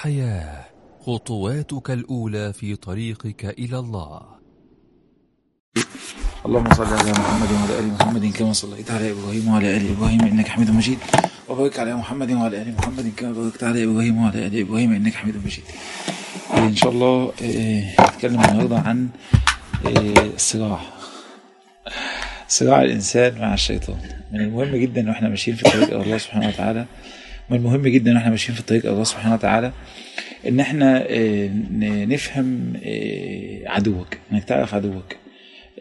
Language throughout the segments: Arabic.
حياة. خطواتك الأولى في طريقك إلى الله. اللهم صل على محمد وعلى آل محمد كما صليت على إبراهيم وعلى آل إبراهيم إنك حميد مجيد. وبارك على محمد وعلى آل محمد كما باركت على إبراهيم وعلى آل إبراهيم إنك حميد مجيد. إن شاء الله آه، هنتكلم النهارده عن الصراع صراع. الإنسان مع الشيطان. من المهم جدا وإحنا ماشيين في طريق الله سبحانه وتعالى. من المهم جدا وإحنا ماشيين في طريق الله سبحانه وتعالى إن إحنا آه، نفهم آه، عدوك إنك تعرف عدوك.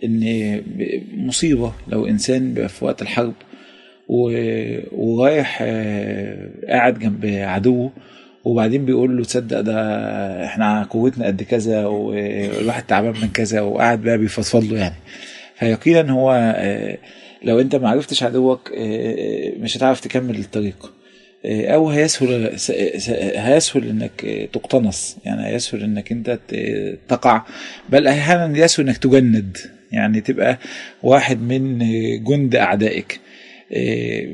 إن مصيبة لو إنسان في وقت الحرب ورايح آه، قاعد جنب عدوه وبعدين بيقول له تصدق ده إحنا قوتنا قد كذا والواحد تعبان من كذا وقاعد بقى بيفضفض له يعني. فيقينا هو آه، لو أنت ما عرفتش عدوك آه، مش هتعرف تكمل الطريق. آه، أو هيسهل هيسهل إنك آه، تقتنص. يعني هيسهل إنك أنت تقع. بل أحيانا يسهل إنك تجند. يعني تبقى واحد من آه، جند أعدائك. آه،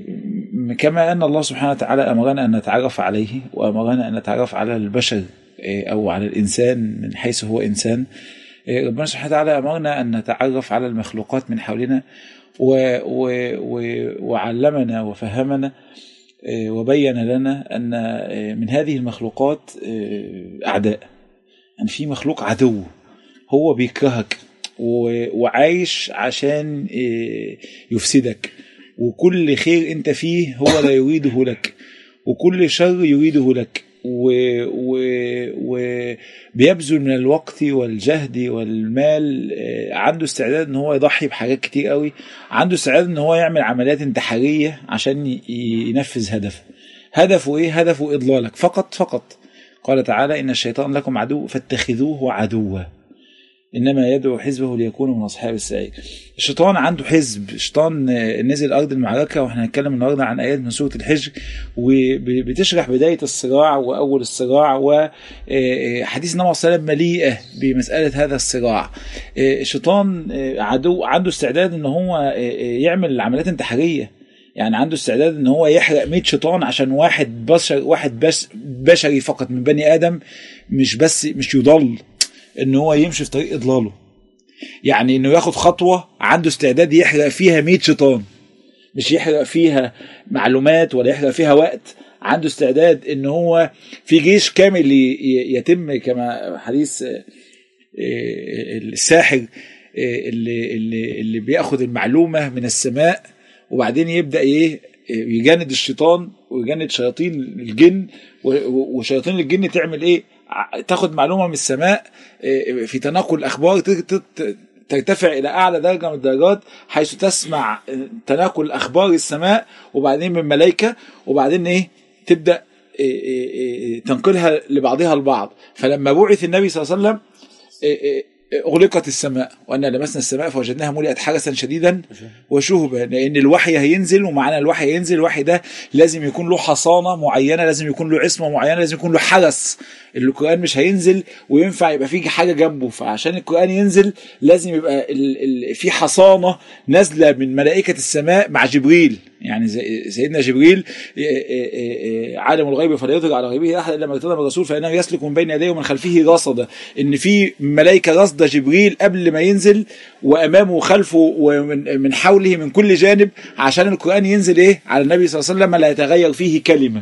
كما أن الله سبحانه وتعالى أمرنا أن نتعرف عليه وأمرنا أن نتعرف على البشر آه، أو على الإنسان من حيث هو إنسان. آه، ربنا سبحانه وتعالى أمرنا أن نتعرف على المخلوقات من حولنا و و و وعلمنا وفهمنا. آه، وبين لنا أن آه، من هذه المخلوقات آه، أعداء. يعني في مخلوق عدو. هو بيكرهك وعايش عشان آه، يفسدك. وكل خير أنت فيه هو لا يريده لك. وكل شر يريده لك. وبيبذل من الوقت والجهد والمال آه، عنده استعداد إن هو يضحي بحاجات كتير قوي عنده استعداد إن هو يعمل عمليات انتحارية عشان ينفذ هدفه. هدفه إيه؟ هدفه إضلالك. فقط فقط. قال تعالى إن الشيطان لكم عدو فاتخذوه عدوا. إنما يدعو حزبه ليكونوا من أصحاب السعير. الشيطان عنده حزب. الشيطان آه، نزل أرض المعركة وإحنا هنتكلم النهارده عن آيات من سورة الحجر وبتشرح بداية الصراع وأول الصراع وحديث النبي صلى الله عليه وسلم مليئة بمسألة هذا الصراع. آه، الشيطان آه، عدو عنده استعداد إن هو آه، آه، يعمل عمليات انتحارية. يعني عنده استعداد إن هو يحرق 100 شيطان عشان واحد بشر واحد بس بشري فقط من بني آدم مش بس مش يضل. إن هو يمشي في طريق إضلاله. يعني إنه ياخد خطوة عنده استعداد يحرق فيها 100 شيطان. مش يحرق فيها معلومات ولا يحرق فيها وقت. عنده استعداد إن هو في جيش كامل يتم كما حديث آه، آه، الساحر آه، اللي اللي اللي بياخد المعلومة من السماء وبعدين يبدأ إيه يجند الشيطان ويجند شياطين الجن وشياطين الجن تعمل إيه؟ تاخد معلومة من السماء آه، في تناقل الأخبار ترتفع إلى أعلى درجة من الدرجات حيث تسمع آه، تناقل أخبار السماء وبعدين من ملائكة وبعدين إيه؟ تبدأ تنقلها لبعضها البعض. فلما بعث النبي صلى الله عليه وسلم أغلقت السماء وأن لمسنا السماء فوجدناها ملئت حرسا شديدا وشهبا لأن الوحي هينزل ومعنى الوحي هينزل. الوحي ده لازم يكون له حصانة معينة لازم يكون له عصمة معينة لازم يكون له حرس القرآن مش هينزل وينفع يبقى فيه حاجة جنبه. فعشان القرآن ينزل لازم يبقى ال ال في حصانة نازلة من ملائكة السماء مع جبريل. يعني سيدنا جبريل إيه إيه إيه عالم الغيب فلا يظهر على غيبه احد إلا ما ارتضى من الرسول فإنه يسلك من بين يديه ومن خلفه رصدا إن في ملائكة رصد جبريل قبل ما ينزل وأمامه وخلفه ومن من حوله من كل جانب عشان القرآن ينزل إيه؟ على النبي صلى الله عليه وسلم لا يتغير فيه كلمة.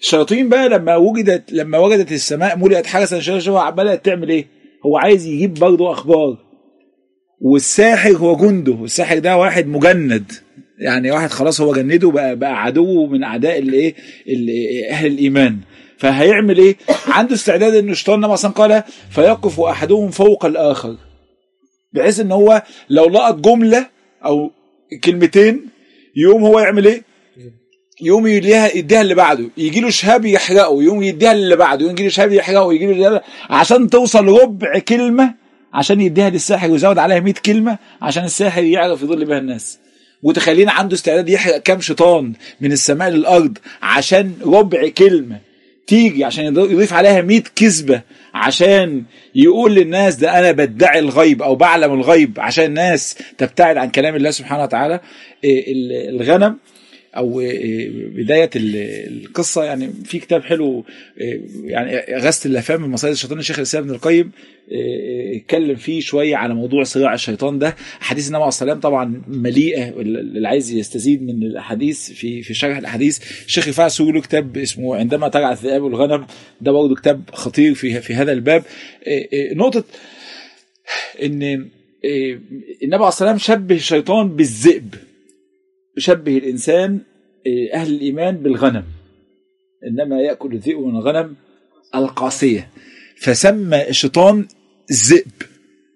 الشياطين بقى لما وجدت لما وجدت السماء ملئت حرسا شديدا بدات تعمل إيه؟ هو عايز يجيب برضه أخبار. والساحر هو جنده. الساحر ده واحد مجند. يعني واحد خلاص هو جنده بقى بقى عدو من أعداء الإيه؟ ال- أهل الإيمان. فهيعمل إيه؟ عنده استعداد ان الشيطان وسلم قال فيقف أحدهم فوق الآخر بحيث إن هو لو لقط جملة أو كلمتين يقوم هو يعمل إيه؟ يقوم يديها يديها اللي بعده. يجي له شهاب يحرقه يقوم يديها اللي بعده. يجي له شهاب يحرقه يجي له عشان توصل ربع كلمة عشان يديها للساحر ويزود عليها 100 كلمة عشان الساحر يعرف يضل بها الناس. متخيلين عنده استعداد يحرق كام شيطان من السماء للأرض عشان ربع كلمة تيجي عشان يضيف عليها 100 كذبة عشان يقول للناس ده أنا بدعي الغيب أو بعلم الغيب عشان الناس تبتعد عن كلام الله سبحانه وتعالى. إيه ال- الغنم أو بداية القصة يعني في كتاب حلو يعني غسل اللافام من مصايد الشيطان. الشيخ الإسلام ابن القيم اتكلم فيه شوية على موضوع صراع الشيطان ده. احاديث النبي عليه السلام طبعا مليئة اللي عايز يستزيد من الأحاديث في في شرح الأحاديث. الشيخ رفاعي سوي له كتاب اسمه عندما ترعى الذئاب والغنم ده برضه كتاب خطير في في هذا الباب. نقطة إن النبي عليه السلام شبه الشيطان بالذئب. شبه الإنسان أهل الإيمان بالغنم. إنما يأكل الذئب من الغنم القاسية. فسمى الشيطان الذئب.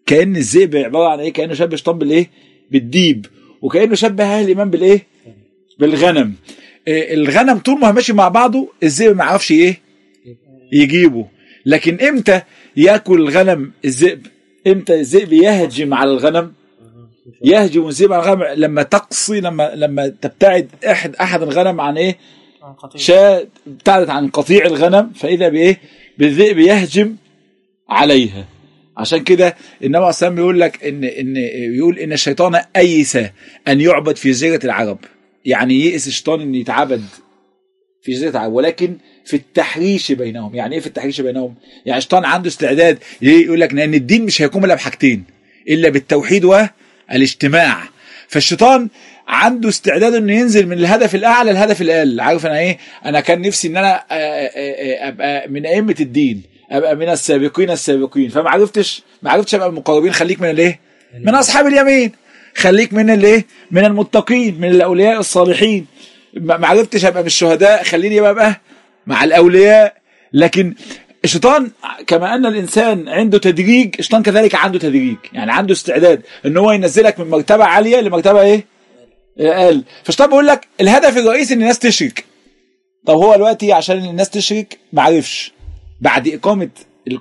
كأن الذئب عبارة عن إيه؟ كأنه شبه الشيطان بالإيه؟ بالديب. وكأنه شبه أهل الإيمان بالإيه؟ بالغنم. الغنم طول ما ماشي مع بعضه الذئب ما يعرفش إيه؟ يجيبه. لكن إمتى يأكل الغنم الذئب؟ إمتى الذئب يهجم على الغنم؟ يهجم الذئب على الغنم لما تقصي لما لما تبتعد إحد أحد الغنم عن إيه؟ شاة ابتعدت عن قطيع الغنم فإذا بإيه؟ بالذئب يهجم عليها. عشان كده النبي عليه بيقول لك إن إن يقول إن الشيطان أيس أن يعبد في جزيرة العرب يعني يئس الشيطان إن يتعبد في جزيرة العرب ولكن في التحريش بينهم. يعني إيه في التحريش بينهم؟ يعني الشيطان عنده استعداد يقول لك إن الدين مش هيقوم إلا بحاجتين إلا بالتوحيد والاجتماع فالشيطان عنده استعداد إنه ينزل من الهدف الأعلى للهدف الأقل. عارف أنا إيه؟ أنا كان نفسي إن أنا أبقى من أئمة الدين أبقى من السابقين السابقين. فما عرفتش ما عرفتش أبقى من المقربين. خليك من الإيه؟ من أصحاب اليمين. خليك من الإيه؟ من المتقين من الأولياء الصالحين. ما عرفتش أبقى من الشهداء. خليني بقى مع الأولياء. لكن الشيطان كما أن الإنسان عنده تدريج الشيطان كذلك عنده تدريج يعني عنده استعداد إن هو ينزلك من مرتبه عالية لمرتبه إيه؟ أقل. فالشيطان بيقول لك الهدف الرئيسي إن الناس تشرك. طب هو دلوقتي عشان الناس تشرك ما عرفش بعد إقامة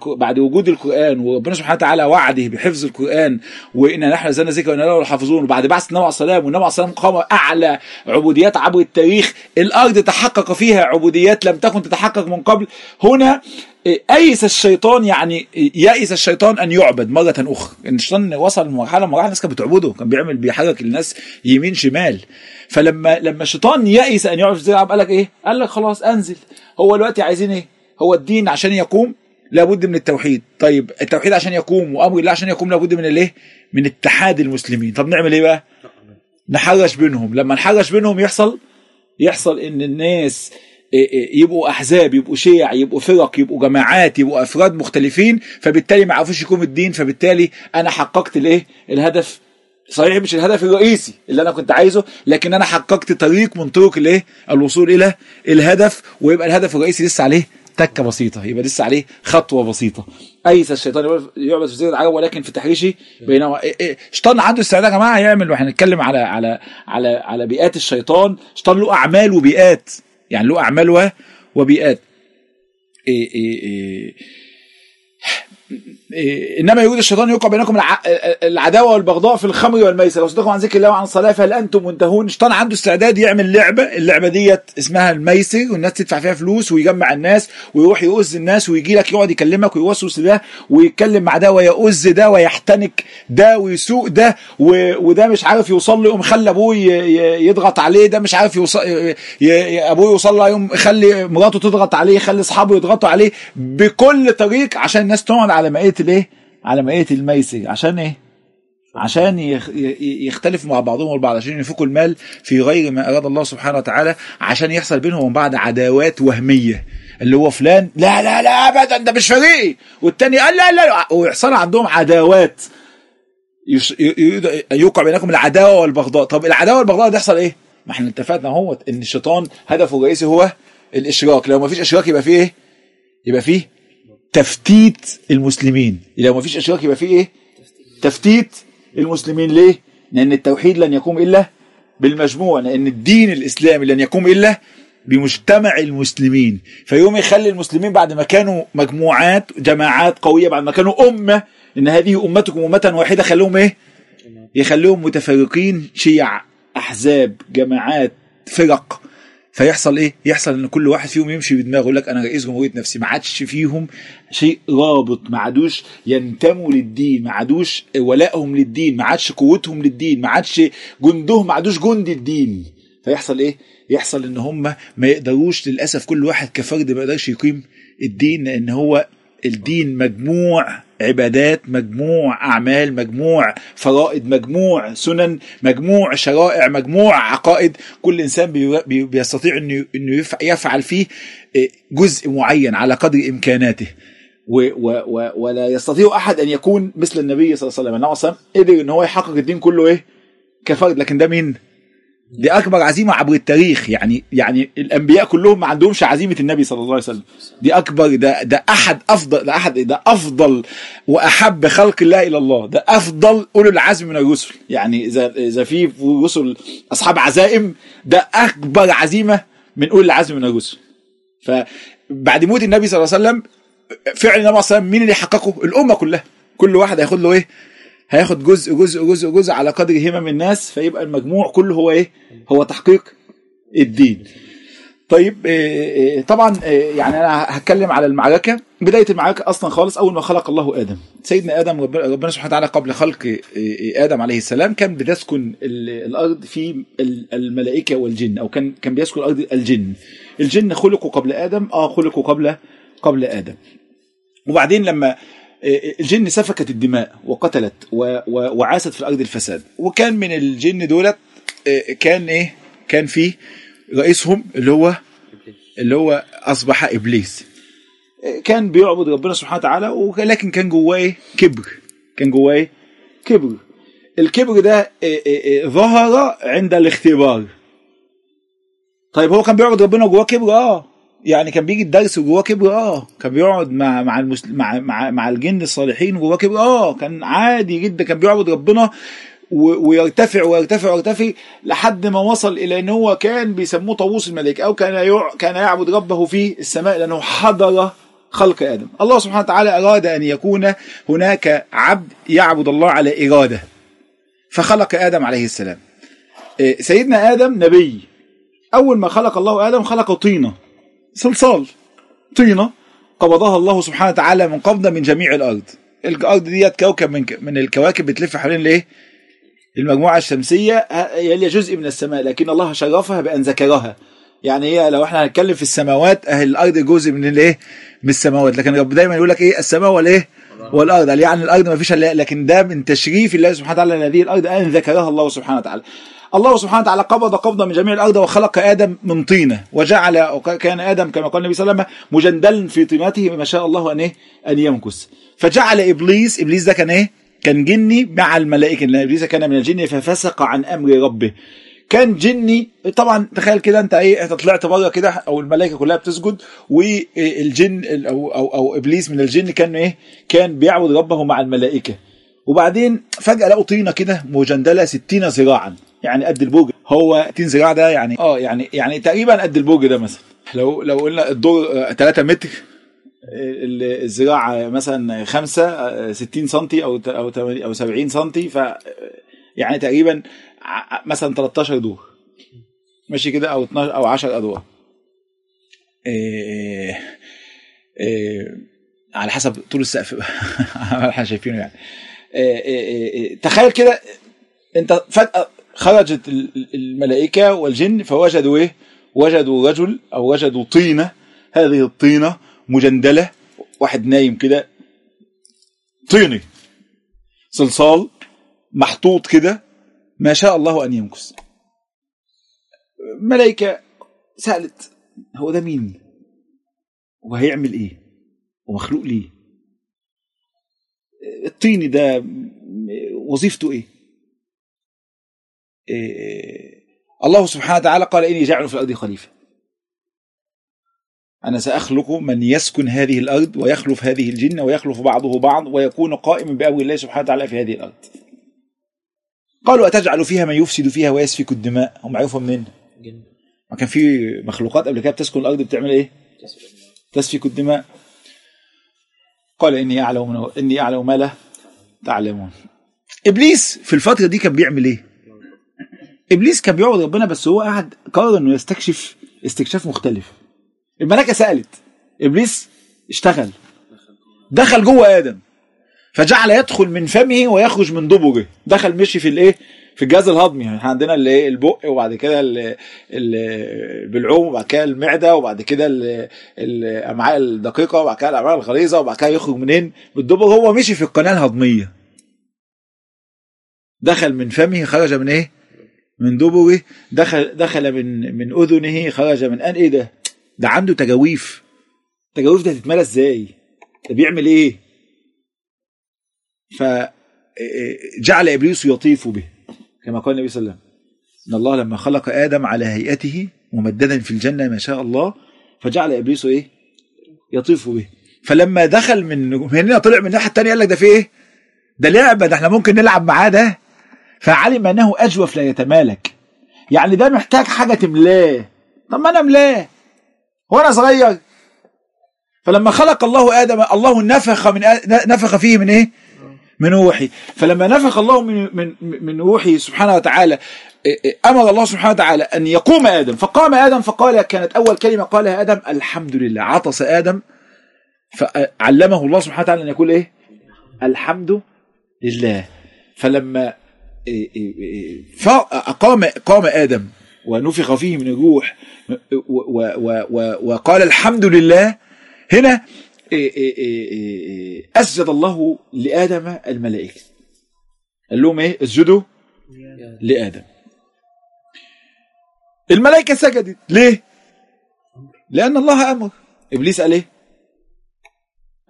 بعد وجود القرآن وربنا سبحانه وتعالى وعده بحفظ القرآن وإن نحن نزلنا ذكر وأنا له الحافظون وبعد بعث النبي عليه السلام والنبي عليه السلام قام أعلى عبوديات عبر التاريخ الأرض تحقق فيها عبوديات لم تكن تتحقق من قبل. هنا ايس الشيطان يعني يئس الشيطان أن يعبد مرة أخرى. ان الشيطان وصل لمرحلة مراحل الناس كانت بتعبده كان بيعمل بيحرك الناس يمين شمال. فلما لما الشيطان يئس أن يعبد قال لك إيه؟ قال لك خلاص أنزل. هو دلوقتي عايزين إيه؟ هو الدين عشان يقوم؟ لابد من التوحيد. طيب التوحيد عشان يقوم وأمر الله عشان يقوم لابد من الايه؟ من اتحاد المسلمين. طب نعمل إيه بقى؟ نحرش بينهم. لما نحرش بينهم يحصل يحصل إن الناس يبقوا أحزاب يبقوا شيع يبقوا فرق يبقوا جماعات يبقوا أفراد مختلفين فبالتالي ما يعرفوش يقوم الدين فبالتالي أنا حققت الإيه؟ الهدف. صحيح مش الهدف الرئيسي اللي أنا كنت عايزه لكن أنا حققت طريق من طرق الإيه؟ الوصول إلى الهدف ويبقى الهدف الرئيسي لسه عليه تكة بسيطة. يبقى لسه عليه خطوة بسيطة. ايس الشيطان يعبد في جزيره العرب ولكن في تحريشه بينما الشيطان عنده استعداد يا جماعة يعمل. وإحنا هنتكلم على على على على بيئات الشيطان. الشيطان له أعمال وبيئات. يعني له أعمال وبيئات. إيه إيه إيه. إنما يريد الشيطان يوقع بينكم العداوة والبغضاء في الخمر والميسر. وصدقكم عن ذكر الله وعن الصلاة فهل أنتم منتهون؟ الشيطان عنده استعداد يعمل لعبة. اللعبة ديت اسمها الميسر والناس تدفع فيها فلوس ويجمع الناس ويروح يؤذ الناس ويجي لك يقعد يكلمك ويوسوس ده ويتكلم مع ده ويؤذ ده ويحتنك ده ويسوق ده وده مش عارف يوصل له يقوم خلي أبوه يضغط عليه. ده مش عارف يوصل أبوه يوصل له يقوم يخلي مراته تضغط عليه يخلي أصحابه يضغطوا عليه بكل طريق عشان الناس تقعد على مائيه الايه على مائيه الميسر عشان إيه؟ عشان يختلفوا مع بعضهم البعض عشان ينفقوا المال في غير ما أراد الله سبحانه وتعالى عشان يحصل بينهم وبين بعض عداوات وهمية. اللي هو فلان لا لا لا ابدا ده مش فريقي والتاني قال لا لا ويحصل عندهم عداوات. يوقع بينكم العداوة والبغضاء. طب العداوة والبغضاء ده يحصل إيه؟ ما إحنا اتفقنا اهو إن الشيطان هدفه الرئيسي هو الإشراك. لو ما فيش إشراك يبقى فيه إيه؟ يبقى فيه تفتيت المسلمين. لو ما فيش اشراك يبقى فيه إيه؟ تفتيت المسلمين. ليه؟ لأن التوحيد لن يقوم إلا بالمجموع لأن الدين الإسلامي لن يقوم إلا بمجتمع المسلمين. فيوم يخلي المسلمين بعد ما كانوا مجموعات جماعات قوية بعد ما كانوا أمة إن هذه أمتكم أمة واحدة خلوهم إيه؟ يخليهم متفرقين. شيع أحزاب جماعات فرق. فيحصل إيه؟ يحصل إن كل واحد فيهم يمشي بدماغه يقول لك أنا رئيس جمهورية نفسي ما عادش فيهم شيء رابط ما عادوش ينتموا للدين ما عادوش ولائهم للدين ما عادش قوتهم للدين ما عادش جندهم ما عادوش جند الدين فيحصل إيه؟ يحصل إن هم ما يقدروش للأسف كل واحد كفرد ما يقدرش يقيم الدين لأن هو الدين مجموع عبادات مجموع أعمال مجموع فرائض مجموع سنن مجموع شرائع مجموع عقائد. كل بي- بيستطيع يف- يفعل فيه إيه، جزء معين على قدر إمكاناته. و و ولا يستطيع أحد أن يكون مثل النبي صلى الله عليه وسلم. وسلم قدر إن هو يحقق الدين كله إيه؟ كفرد. لكن ده مين؟ دي أكبر عزيمة عبر التاريخ. يعني يعني الأنبياء كلهم ما عندهمش عزيمة النبي صلى الله عليه وسلم. دي أكبر ده ده أحد أفضل ده أحد ده أفضل وأحب خلق الله إلى الله. ده أفضل أولو العزم من الرسل. يعني إذا إذا في رسل أصحاب عزائم ده أكبر عزيمة من اولي العزم من الرسل. فبعد موت النبي صلى الله عليه وسلم فعل النبي صلى الله عليه وسلم مين اللي حققه الأمة كلها. كل واحد هياخد له إيه؟ هياخد جزء جزء جزء جزء على قدر همم الناس فيبقى المجموع كله هو إيه؟ هو تحقيق الدين. طيب آه، آه، طبعا آه، يعني أنا هتكلم على المعركة. بداية المعركة أصلا خالص أول ما خلق الله آدم. سيدنا آدم رب- ربنا سبحانه وتعالى قبل خلق آدم عليه السلام كان بتسكن ال- الأرض في ال- الملائكة والجن أو كان كان بيسكن الأرض الجن. الجن خلقوا قبل آدم آه خلقوا قبل قبل آدم. وبعدين لما الجن سفكت الدماء وقتلت وعاست في الأرض الفساد. وكان من الجن دولت آه، كان إيه؟ كان فيه رئيسهم اللي هو اللي هو أصبح إبليس. آه، كان بيعبد ربنا سبحانه وتعالى ولكن كان جواه؟ كبر. كان جواه؟ كبر. الكبر ده آه، ظهر عند الاختبار. طيب هو كان بيعبد ربنا جواه كبر؟ آه. يعني كان بيجي الدرس وجواه كبر آه كان بيقعد مع مع المسل... مع مع, الجن الصالحين وجواه كبر آه كان عادي جدا كان بيعبد ربنا و... ويرتفع ويرتفع ويرتفع لحد ما وصل إلى إن هو كان بيسموه طاووس الملائكه أو كان يع... كان يعبد ربه في السماء لأنه حضر خلق آدم. الله سبحانه وتعالى أراد أن يكون هناك عبد يعبد الله على إرادة. فخلق آدم عليه السلام. إيه، سيدنا آدم نبي. أول ما خلق الله آدم خلق طينة. صلصال. طينه قبضها الله سبحانه وتعالى من قبضة من جميع الأرض. الأرض ديت كوكب من من الكواكب بتلف حوالين الإيه؟ المجموعة الشمسية هي جزء من السماء لكن الله شرفها بأن ذكرها. يعني هي لو إحنا هنتكلم في السماوات أهل الأرض جزء من الإيه؟ من السماوات. لكن رب دايما يقول لك إيه؟ السماء والإيه؟ والارض قال يعني الأرض ما فيش لكن ده من تشريف الله سبحانه وتعالى لهذه الأرض آن ذكرها الله سبحانه وتعالى. الله سبحانه وتعالى قبض قبضة من جميع الأرض وخلق آدم من طينة وجعل كان آدم كما قال النبي صلى الله عليه وسلم مجندلا في طينته ما شاء الله أن إيه؟ أن يمكث. فجعل إبليس إبليس ده كان إيه؟ كان جني مع الملائكة. لأن إبليس كان من الجن ففسق عن أمر ربه. كان جني طبعا تخيل كده أنت إيه أنت طلعت بره كده أو الملائكة كلها بتسجد والجن أو أو أو إبليس من الجن كان إيه كان بيعبد ربه مع الملائكة. وبعدين فجأة لقوا طينة كده مجندلة 60 ذراعا يعني قد البوج هو 60 ذراع ده يعني آه يعني يعني تقريبا قد البوج ده مثلا. لو لو قلنا الدور 3 متر الذراع مثلا 5 60 سم أو أو 70 سم ف يعني تقريبا مثلا 13 دور. ماشي كده أو 12 أو 10 أدوار. إيه إيه على حسب طول السقف. إحنا شايفينه يعني. إيه إيه تخيل كده انت فجأة خرجت الملائكة والجن فوجدوا إيه؟ وجدوا رجل أو وجدوا طينة. هذه الطينة مجندلة. واحد نايم كده. طيني. صلصال. محطوط كده. ما شاء الله أن يمكث ملائكة سألت هو ده مين؟ وهيعمل إيه؟ ومخلوق ليه؟ الطيني ده وظيفته إيه, إيه الله سبحانه وتعالى قال إني جاعل في الأرض خليفة. أنا سأخلق من يسكن هذه الأرض ويخلف هذه الجن ويخلف بعضه بعض ويكون قائما بأمر الله سبحانه وتعالى في هذه الأرض. قالوا أتجعل فيها من يفسد فيها ويسفك الدماء؟ هم عرفوا منين؟ ما كان في مخلوقات قبل كده بتسكن الأرض بتعمل إيه؟ تسفك الدماء. قال إني أعلم من إني أعلم ما لا تعلمون. إبليس في الفترة دي كان بيعمل إيه؟ إبليس كان بيعبد ربنا بس هو قاعد قرر إنه يستكشف استكشاف مختلف. الملائكه سألت. إبليس اشتغل. دخل جوه آدم. فجعل يدخل من فمه ويخرج من دبره دخل مشي في الايه في الجهاز الهضمي يعني إحنا عندنا اللي إيه البق وبعد كده ال- ال- بالعوم وبعد كده المعدة وبعد كده ال- الأمعاء الدقيقة وبعد كده الأمعاء الغليظة وبعد كده يخرج منين؟ من الدبر هو مشي في القناة الهضمية دخل من فمه خرج من إيه؟ من دبره دخل دخل من من أذنه خرج من أن إيه ده؟ ده عنده تجاويف التجاويف ده تتملى إزاي؟ ده بيعمل إيه؟ فجعل إبليس يطيف به كما قال النبي صلى الله عليه وسلم. إن الله لما خلق آدم على هيئته ممددا في الجنة ما شاء الله فجعل إبليس إيه؟ يطيف به. فلما دخل من هنا طلع من الناحية الثانية قال لك ده في إيه؟ ده لعبة ده إحنا ممكن نلعب معاه ده. فعلم أنه أجوف لا يتمالك. يعني ده محتاج حاجة تملاه. طب ما أنا أملاه. وأنا صغير. فلما خلق الله آدم الله نفخ من نفخ فيه من إيه؟ من روحه فلما نفخ الله من من من روحه سبحانه وتعالى إيه إيه، أمر الله سبحانه وتعالى أن يقوم آدم. فقام آدم فقال كانت أول كلمة قالها آدم الحمد لله. عطس آدم فعلمه الله سبحانه وتعالى أن يقول إيه؟ الحمد لله. فلما إيه فقام قام آدم ونفخ فيه من الروح وقال الحمد لله. هنا إيه إيه إيه إيه إيه، أسجد الله لآدم الملائكة. قال لهم إيه؟ اسجدوا لآدم. الملائكة سجدت. ليه؟ لأن الله أمر. إبليس قال إيه؟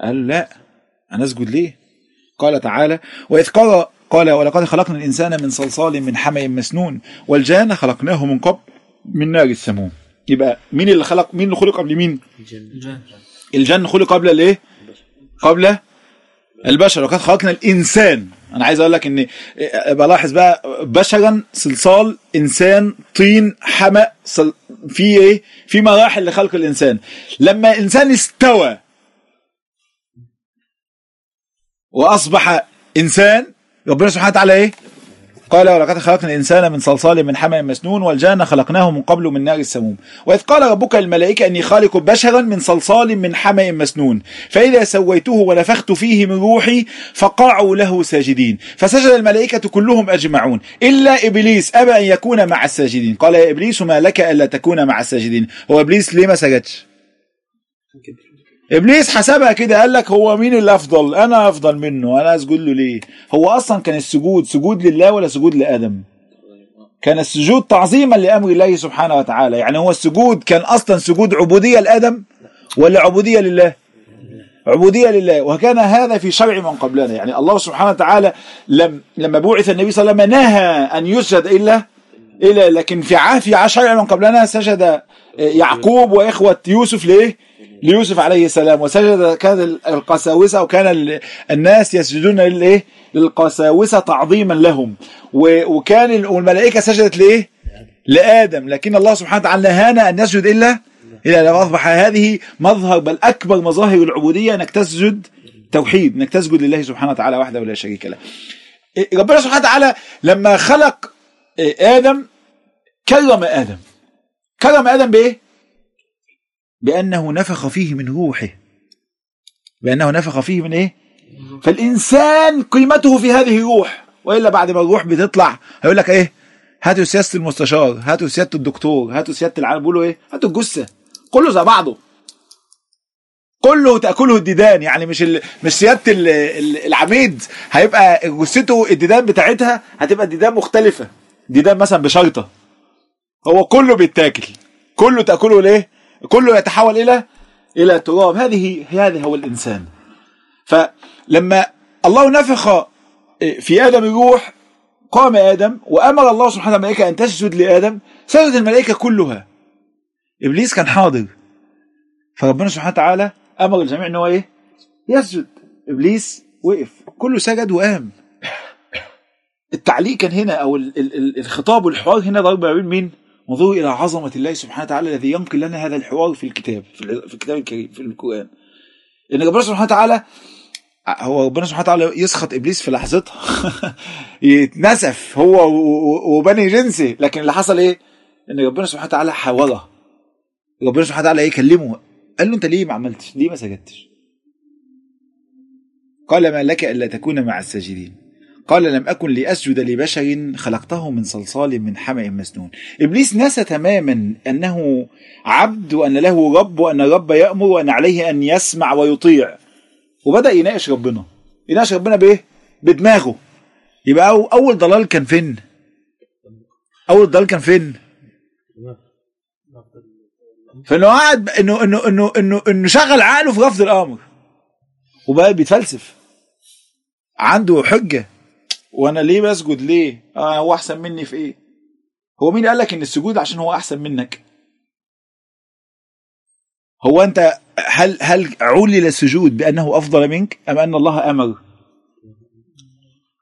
قال لا أنا أسجد ليه؟ قال تعالى وإذ قال قال ولقد خلقنا الإنسان من صلصال من حمأ مسنون والجان خلقناه من قبل من نار السموم. يبقى مين اللي خلق مين اللي خلق قبل مين؟ الجن. خلق قبل الايه؟ قبل البشر. وقد خلقنا الإنسان. أنا عايز أقول لك ان بلاحظ بقى بشرا صلصال إنسان طين حمأ صل... في إيه؟ في مراحل لخلق الإنسان. لما الانسان استوى وأصبح إنسان ربنا سبحانه وتعالى إيه؟ قال ولقد خلقنا الإنسان من صلصال من حمأ مسنون والجان خلقناه من قبل من نار السموم. وإذ قال ربك للملائكة إني خالق بشرا من صلصال من حمأ مسنون. فإذا سويته ونفخت فيه من روحي فقعوا له ساجدين. فسجد الملائكة كلهم أجمعون. إلا إبليس أبى أن يكون مع الساجدين. قال يا إبليس ما لك ألا تكون مع الساجدين؟ هو إبليس ليه ما سجدش ابليس حسبها كده قال لك هو مين اللي أفضل؟ أنا أفضل منه. أنا اسجد له ليه؟ هو أصلا كان السجود سجود لله ولا سجود لآدم؟ كان السجود تعظيما لأمر الله سبحانه وتعالى. يعني هو السجود كان أصلا سجود عبودية لآدم ولا عبودية لله؟ عبودية لله. وكان هذا في شرع من قبلنا. يعني الله سبحانه وتعالى لم لما بعث النبي صلى الله عليه وسلم نهى أن يسجد الا إلا لكن في عافيه شرع من قبلنا سجد يعقوب وإخوة يوسف ليه؟ ليوسف عليه السلام. وسجد كان القساوسة وكان الناس يسجدون للايه للقساوسة تعظيما لهم. وكان الملائكه سجدت لإيه؟ لآدم. لكن الله سبحانه وتعالى نهانا أن نسجد الا إلى لما أصبح هذه مظهر بل اكبر مظاهر العبودية إنك تسجد توحيد إنك تسجد لله سبحانه وتعالى وحده ولا شريك له. ربنا سبحانه وتعالى لما خلق آدم كرم آدم. كرم آدم بإيه؟ بأنه نفخ فيه من روحه. بأنه نفخ فيه من إيه؟ فالإنسان قيمته في هذه الروح. وإلا بعد ما الروح بتطلع هيقول لك إيه؟ هاتوا سياسة المستشار هاتوا سيادة الدكتور هاتوا سيادة العالم. بيقولوا إيه؟ هاتوا الجثة. كله زي بعضه. كله تأكله الديدان. يعني مش ال... مش سيادة ال... العميد. هيبقى جثته الديدان بتاعتها هتبقى ديدان مختلفة. ديدان مثلا بشرطه هو كله بيتاكل. كله تأكله ليه؟ كله يتحول إلى إلى تراب. هذه هذا هو الإنسان. فلما الله نفخ في آدم الروح قام آدم وأمر الله سبحانه الملائكه أن تسجد لآدم. سجدت الملائكة كلها. إبليس كان حاضر. فربنا سبحانه وتعالى أمر الجميع ان هو إيه؟ يسجد. إبليس وقف. كله سجد وقام. التعليق كان هنا أو الخطاب والحوار هنا ضرب ما بين مين؟ انظروا إلى عظمة الله سبحانه وتعالى الذي ينقل لنا هذا الحوار في الكتاب في الكتاب الكريم في القرآن. ان ربنا سبحانه وتعالى هو ربنا سبحانه وتعالى يسخط إبليس في لحظتها يتنسف هو وبني جنسه. لكن اللي حصل إيه؟ إن ربنا سبحانه وتعالى حاوره. ربنا سبحانه وتعالى يكلمه قال له أنت ليه ما عملتش؟ ليه ما سجدتش؟ قال ما لك ألا تكون مع الساجدين. قال لم أكن لأسجد لبشر خلقته من صلصال من حمأ مسنون. إبليس نسى تماما أنه عبد وأن له رب وأن الرب يأمر وأن عليه أن يسمع ويطيع. وبدأ يناقش ربنا. يناقش ربنا بإيه؟ بدماغه. يبقى أو أول ضلال كان فين؟ أول ضلال كان فين؟ فإنه قاعد انه انه انه انه إنه شغل عقله في رفض الأمر. وبقى بيتفلسف. عنده حجة. وأنا ليه بسجد ليه؟ آه هو أحسن مني في إيه؟ هو مين قال لك إن السجود عشان هو أحسن منك؟ هو أنت هل هل علل السجود بأنه أفضل منك أم أن الله أمر؟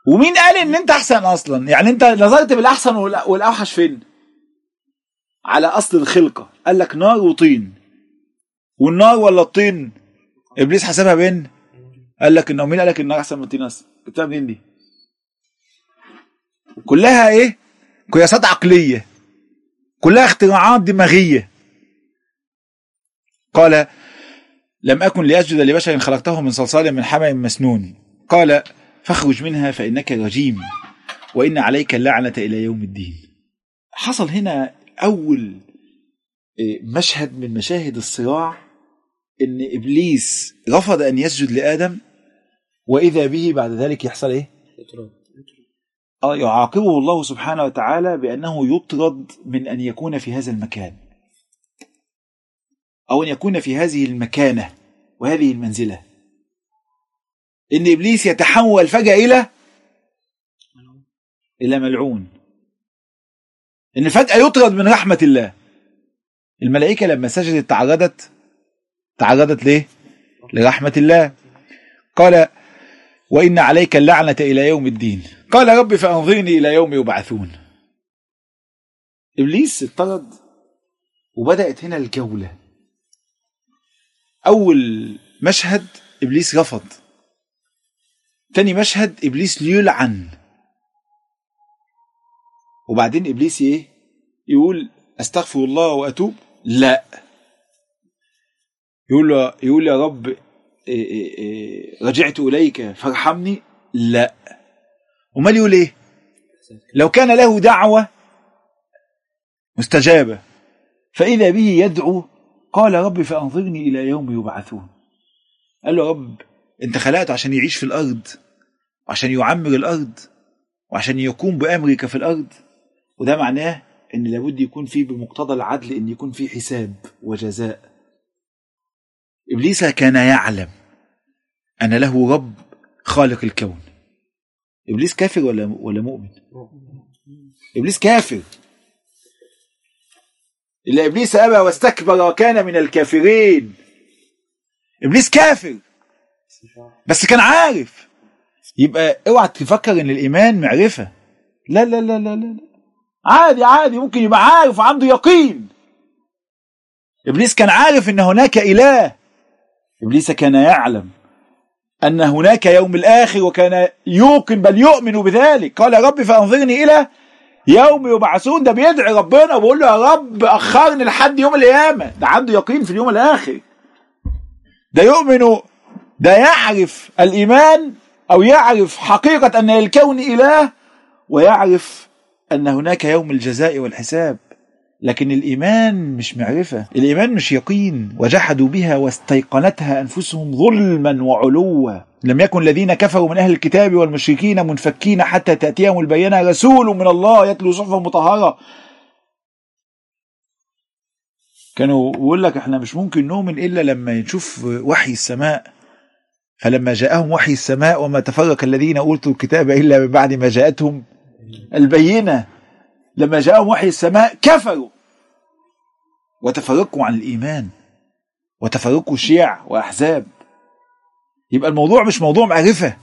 ومين قال إن أنت أحسن أصلا؟ يعني أنت نظرت بالأحسن والأوحش فين؟ على أصل الخلقة قال لك نار وطين والنار ولا الطين إبليس حسبها بين قال لك إنه مين قال لك النار أحسن من الطين أصلا جبتها منين دي كلها إيه؟ قياسات عقلية. كلها اختراعات دماغية. قال لم أكن لأسجد لبشر خلقته من صلصال من حمأ مسنون. قال فاخرج منها فإنك رجيم وإن عليك اللعنة إلى يوم الدين. حصل هنا أول مشهد من مشاهد الصراع إن إبليس رفض أن يسجد لآدم وإذا به بعد ذلك يحصل إيه؟ آه يعاقبه الله سبحانه وتعالى بأنه يطرد من أن يكون في هذا المكان. أو أن يكون في هذه المكانة وهذه المنزلة. إن إبليس يتحول فجأة إلى إلى ملعون. إن فجأة يطرد من رحمة الله. الملائكة لما سجدت تعرضت تعرضت ليه؟ لرحمة الله. قال وإن عليك اللعنة إلى يوم الدين. قال رب فأنظرني إلى يوم يبعثون. إبليس اطرد وبدأت هنا الجولة. أول مشهد إبليس رفض. تاني مشهد إبليس يلعن. وبعدين إبليس إيه؟ يقول أستغفر الله وأتوب. لا. يقول يقول يا رب إيه إيه إيه رجعت إليك فارحمني. لا. امال يقول إيه؟ لو كان له دعوة مستجابة. فإذا به يدعو قال رب فأنظرني إلى يوم يبعثون. قال له رب أنت خلقته عشان يعيش في الأرض وعشان يعمر الأرض وعشان يقوم بأمرك في الأرض. وده معناه إن لابد يكون فيه بمقتضى العدل إن يكون فيه حساب وجزاء. إبليس كان يعلم أن له رب خالق الكون. إبليس كافر ولا ولا مؤمن؟ إبليس كافر. إلا إبليس أبى واستكبر وكان من الكافرين. إبليس كافر. بس كان عارف. يبقى اوعى تفكر إن الإيمان معرفة. لا لا لا لا لا. عادي عادي ممكن يبقى عارف وعنده يقين. إبليس كان عارف إن هناك إله. إبليس كان يعلم. أن هناك يوم الآخر وكان يوقن بل يؤمن بذلك. قال يا رب فأنظرني إلى يوم يبعثون. ده بيدعي ربنا وبيقول له يا رب أخرني لحد يوم القيامة. ده عنده يقين في اليوم الآخر. ده يؤمن ده يعرف الإيمان أو يعرف حقيقة أن الكون إله ويعرف أن هناك يوم الجزاء والحساب. لكن الإيمان مش معرفة. الإيمان مش يقين. وجحدوا بها واستيقنتها أنفسهم ظلما وعلوا. لم يكن الذين كفروا من أهل الكتاب والمشركين منفكين حتى تأتيهم البينة. رسول من الله يتلو صحفا مطهرة. كانوا بيقول لك إحنا مش ممكن نؤمن إلا لما نشوف وحي السماء. فلما جاءهم وحي السماء وما تفرق الذين أوتوا الكتاب إلا من بعد ما جاءتهم البينة. لما جاءهم وحي السماء كفروا. وتفرقوا عن الإيمان. وتفرقوا شيع وأحزاب. يبقى الموضوع مش موضوع معرفة.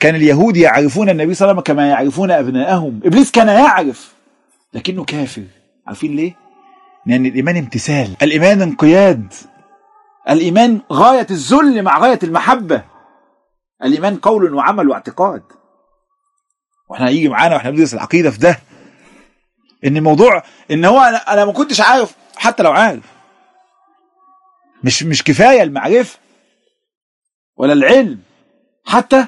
كان اليهود يعرفون النبي صلى الله عليه وسلم كما يعرفون أبناءهم. إبليس كان يعرف لكنه كافر. عارفين ليه؟ لأن الإيمان امتثال. الإيمان انقياد. الإيمان غاية الذل مع غاية المحبة. الإيمان قول وعمل واعتقاد. وإحنا هيجي معانا وإحنا بندرس العقيدة في ده. إن الموضوع إن هو أنا, أنا ما كنتش عارف حتى لو عارف. مش مش كفاية المعرفة ولا العلم حتى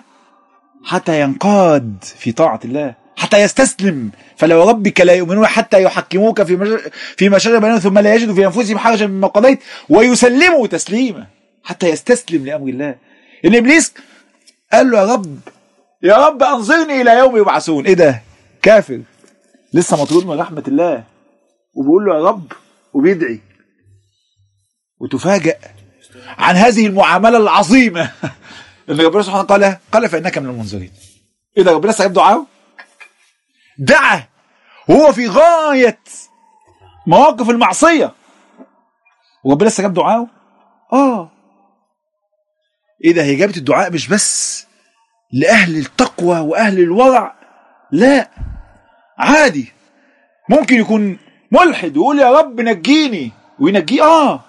حتى ينقاد في طاعة الله حتى يستسلم. فلو ربك لا يؤمنون حتى يحكموك في مش... فيما شجر بينهم ثم لا يجدوا في أنفسهم حرجا مما قضيت ويسلموا تسليما حتى يستسلم لأمر الله. إن إبليس قال له يا رب يا رب أنظرني إلى يوم يبعثون. إيه ده؟ كافر. لسه مطرود من رحمة الله. وبيقول له يا رب وبيدعي. وتفاجأ عن هذه المعاملة العظيمة. إن ربنا سبحانه قال قال فإنك من المنظرين. إيه ده؟ ربنا استجاب دعائه دعا. وهو في غاية مواقف المعصية. وربنا استجاب دعائه آه. إيه ده؟ هي اجابه الدعاء مش بس لأهل التقوى وأهل الورع لا. عادي. ممكن يكون ملحد ويقول يا رب نجيني. وينجيه آه.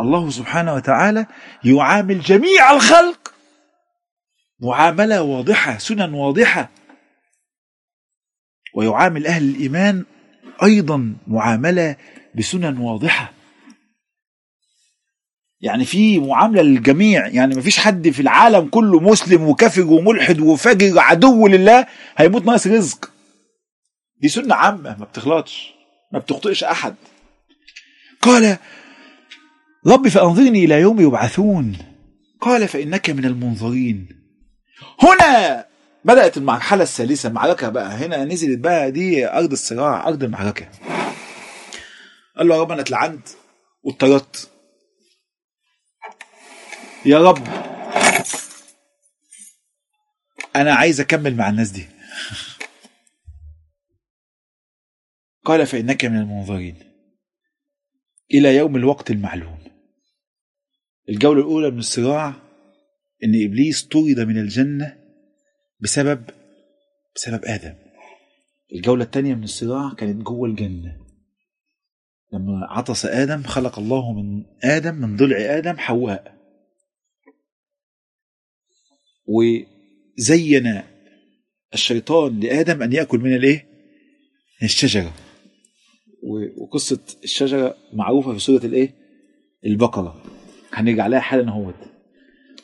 الله سبحانه وتعالى يعامل جميع الخلق معاملة واضحة سنن واضحة. ويعامل أهل الإيمان أيضا معاملة بسنن واضحة. يعني في معاملة للجميع يعني ما فيش حد في العالم كله مسلم وكافر وملحد وفاجر عدو لله هيموت ناقص رزق. دي سنة عامة ما بتغلطش ما بتخطئش أحد. قال رب فأنظرني إلى يوم يبعثون. قال فإنك من المنظرين. هنا بدأت المرحلة الثالثة معركه بقى. هنا نزلت بقى دي أرض الصراع أرض المعركة. قال له يا رب أنا اتلعنت واتطردت يا رب. أنا عايز أكمل مع الناس دي. قال فإنك من المنظرين. إلى يوم الوقت المعلوم. الجولة الأولى من الصراع إن إبليس طرد من الجنة بسبب بسبب آدم. الجولة الثانية من الصراع كانت جوه الجنة. لما عطس آدم خلق الله من آدم من ضلع آدم حواء. وزين الشيطان لآدم أن يأكل من الإيه؟ من الشجرة. وقصة الشجرة معروفة في سورة الإيه؟ البقرة. هنرجع لها حالا أهوت.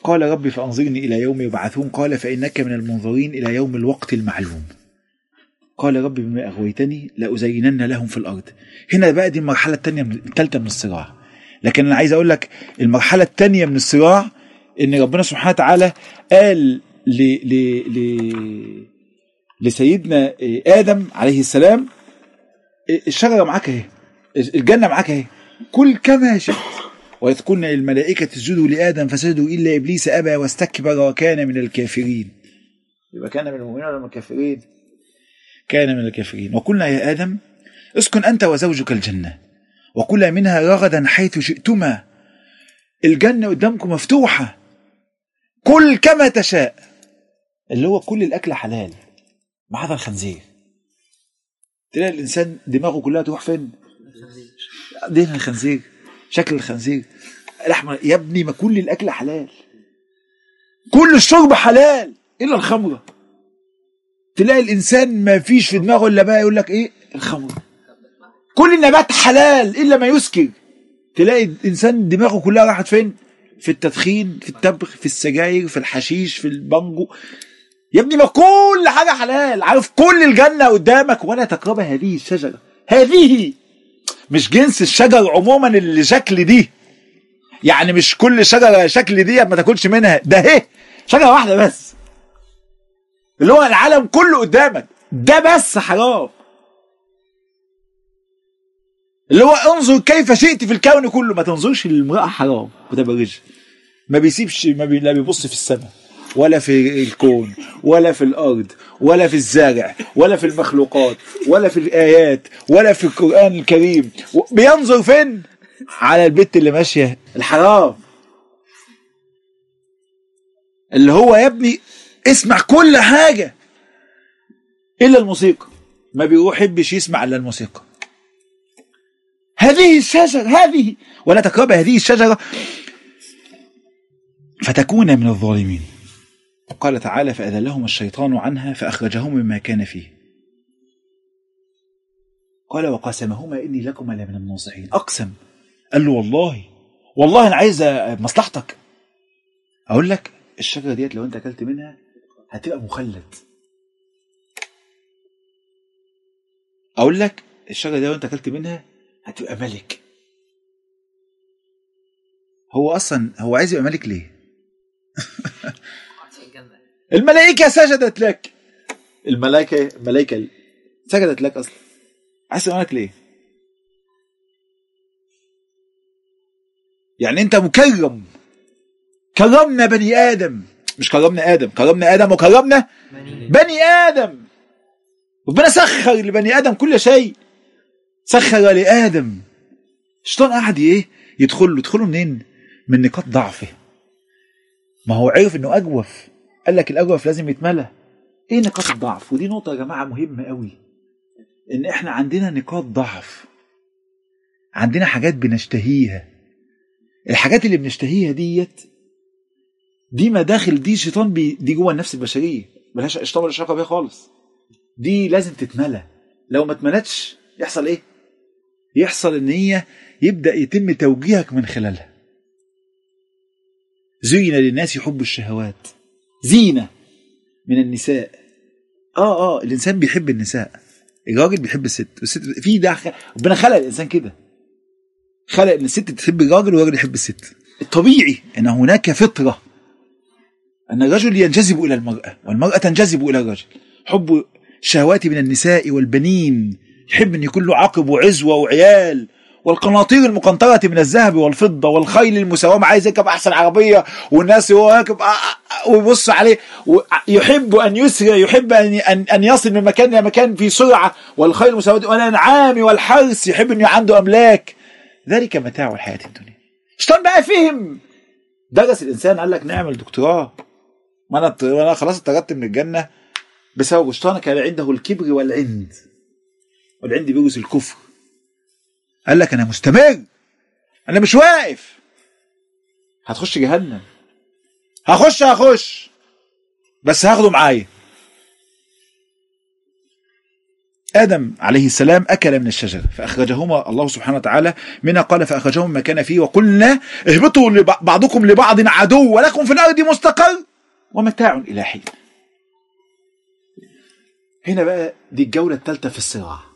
قال ربي فأنظرني إلى يوم يبعثون. قال فإنك من المنظرين إلى يوم الوقت المعلوم. قال ربي بما أغويتني لأزينن لهم في الأرض. هنا بقى دي المرحلة الثانية الثالثه من الصراع. لكن أنا عايز أقول لك المرحلة الثانية من الصراع إن ربنا سبحانه وتعالى قال ل ل ل لسيدنا آدم عليه السلام الشجرة معاك أهي الجنة معاك أهي كل كما شئت. وإذ قلنا للملائكة اسجدوا لآدم فسجدوا إلا إبليس أبى واستكبر وكان من الكافرين. يبقى كان من المؤمنين ولا من الكافرين؟ كان من الكافرين. وقلنا يا آدم اسكن أنت وزوجك الجنة وكلا منها رغدا حيث شئتما. الجنة قدامكم مفتوحة. كل كما تشاء. اللي هو كل الأكل حلال. ما عدا الخنزير تلاقي الإنسان دماغه كلها تروح فين؟ دين الخنزير. شكل الخنزير. لحمة. يا ابني ما كل الأكل حلال. كل الشرب حلال. إلا الخمرة. تلاقي الإنسان ما فيش في دماغه إلا بقى يقول لك إيه؟ الخمرة. كل النبات حلال إلا ما يسكر. تلاقي الإنسان دماغه كلها راحت فين؟ في التدخين في التبغ في السجاير في الحشيش في البانجو يا ابني ما كل حاجة حلال. عارف كل الجنة قدامك ولا تقرب هذه الشجرة هذه مش جنس الشجر عموما اللي شكل دي. يعني مش كل شجرة شكل دي ما تاكلش منها. ده اهي. شجرة واحدة بس. اللي هو العالم كله قدامك. ده بس حرام. اللي هو انظر كيف شئت في الكون كله. ما تنظرش للمرأة حرام متبرجة ما بيسيبش ما بي... لا بيبص في السماء ولا في الكون ولا في الأرض ولا في الزرع ولا في المخلوقات ولا في الآيات ولا في القرآن الكريم. بينظر فين؟ على البت اللي ماشية الحرام. اللي هو يا ابني اسمع كل حاجة إلا الموسيقى. ما بيروح يحبش يسمع إلا الموسيقى. هذه الشجرة هذه. ولا تقرب هذه الشجرة. فتكون من الظالمين. قال تعالى فأذلهم الشيطان عنها فأخرجهم مما كان فيه. قال وقاسمهما إني لكما لمن الناصحين. أقسم. قال له والله والله أنا عايز مصلحتك. أقول لك الشجرة ديت لو أنت أكلت منها هتبقى مخلد. أقول لك الشجرة دي لو أنت أكلت منها هتبقى ملك. هو أصلا هو عايز يبقى ملك ليه؟ الملائكة سجدت لك. الملائكة الملائكة سجدت لك أصلا. عايز تبقى ملك ليه؟ يعني أنت مكرم. كرمنا بني آدم. مش كرمنا آدم كرمنا آدم وكرمنا بني آدم. ربنا سخر لبني آدم كل شيء. سخر لآدم. الشيطان قعد إيه يدخل له يدخله منين؟ من نقاط ضعفه. ما هو عرف إنه اجوف قال لك الاجوف لازم يتملى إيه نقاط الضعف؟ ودي نقطة يا جماعة مهمة قوي. إن إحنا عندنا نقاط ضعف. عندنا حاجات بنشتهيها. الحاجات اللي بنشتهيها ديت دي مداخل دي شيطان بي دي جوه النفس البشرية. ملهاش الشيطان ملهاش علاقة بيها خالص. دي لازم تتملى لو ما اتملتش يحصل إيه؟ يحصل إن هي يبدأ يتم توجيهك من خلالها. زين للناس حب الشهوات. زينة من النساء. آه آه الإنسان بيحب النساء. الراجل بيحب الست. والست في ده ربنا خلق الإنسان كده. خلق إن الست تحب الراجل والراجل يحب الست. الطبيعي إن هناك فطرة. أن الرجل ينجذب إلى المرأة والمرأة تنجذب إلى الرجل. حب الشهوات من النساء والبنين. يحب إن يكون له عقب وعزوة وعيال والقناطير المقنطرة من الذهب والفضة والخيل المسومة عايز يركب أحسن عربية والناس وهو راكب ويبص عليه. يحب أن يسرع يحب أن أن يصل من مكان إلى مكان في سرعة والخيل المسومة والأنعام والحرث يحب أن عنده أملاك. ذلك متاع الحياة الدنيا. الشيطان بقى فهم درس الإنسان قال لك نعمل دكتوراه. ما أنا خلاص اتطردت من الجنة بسبب الشيطان كان عنده الكبر والعند؟ والعند بيورث الكفر. قال لك أنا مستمر. أنا مش واقف. هتخش جهنم. هخش هخش. بس هاخده معايا. آدم عليه السلام أكل من الشجرة فأخرجهما الله سبحانه وتعالى منها. قال فأخرجهما ما كان فيه وقلنا اهبطوا بعضكم لبعض عدو ولكم في الأرض مستقر ومتاع إلى حين. هنا بقى دي الجولة الثالثة في الصراع.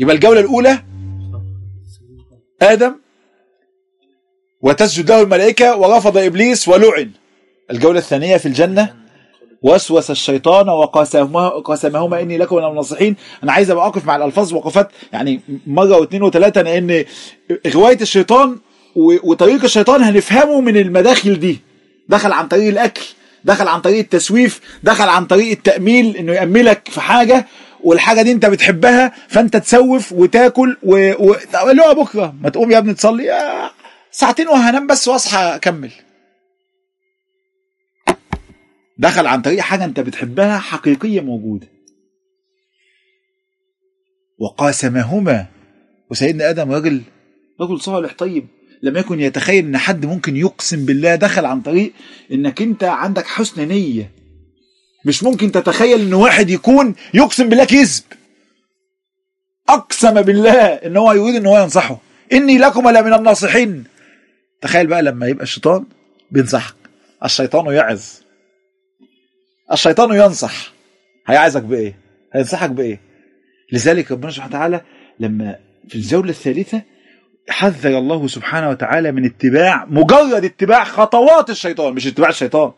يبقى الجولة الأولى آدم وتسجد له الملائكة ورفض إبليس ولعن. الجولة الثانية في الجنة. وسوس الشيطان وقاسمهما قاسمهما إني لكم من الناصحين. أنا عايز أبقى اقف مع الألفاظ وقفات يعني مرة واثنين وثلاثة لأن غواية الشيطان وطريق الشيطان هنفهمه من المداخل دي. دخل عن طريق الأكل دخل عن طريق التسويف دخل عن طريق التأميل إنه يأملك في حاجة. والحاجة دي انت بتحبها فانت تسوف وتاكل و... و... اللي هو بكرة. ما تقوم يا ابني تصلي. ساعتين وهنام بس واصحى أكمل. دخل عن طريق حاجة انت بتحبها حقيقية موجودة. وقاسمهما. وسيدنا آدم راجل رجل صالح طيب لم يكن يتخيل إن حد ممكن يقسم بالله دخل عن طريق إنك أنت عندك حسن نية. مش ممكن تتخيل إن واحد يكون يقسم بالله كذب. أقسم بالله إن هو يريد إن هو ينصحه. إني لكم لمن الناصحين. تخيل بقى لما يبقى الشيطان بينصحك. الشيطان يعظ. الشيطان ينصح. هيعظك بإيه؟ هينصحك بإيه؟ لذلك ربنا سبحانه وتعالى لما في الجولة الثالثة حذر الله سبحانه وتعالى من اتباع مجرد اتباع خطوات الشيطان مش اتباع الشيطان.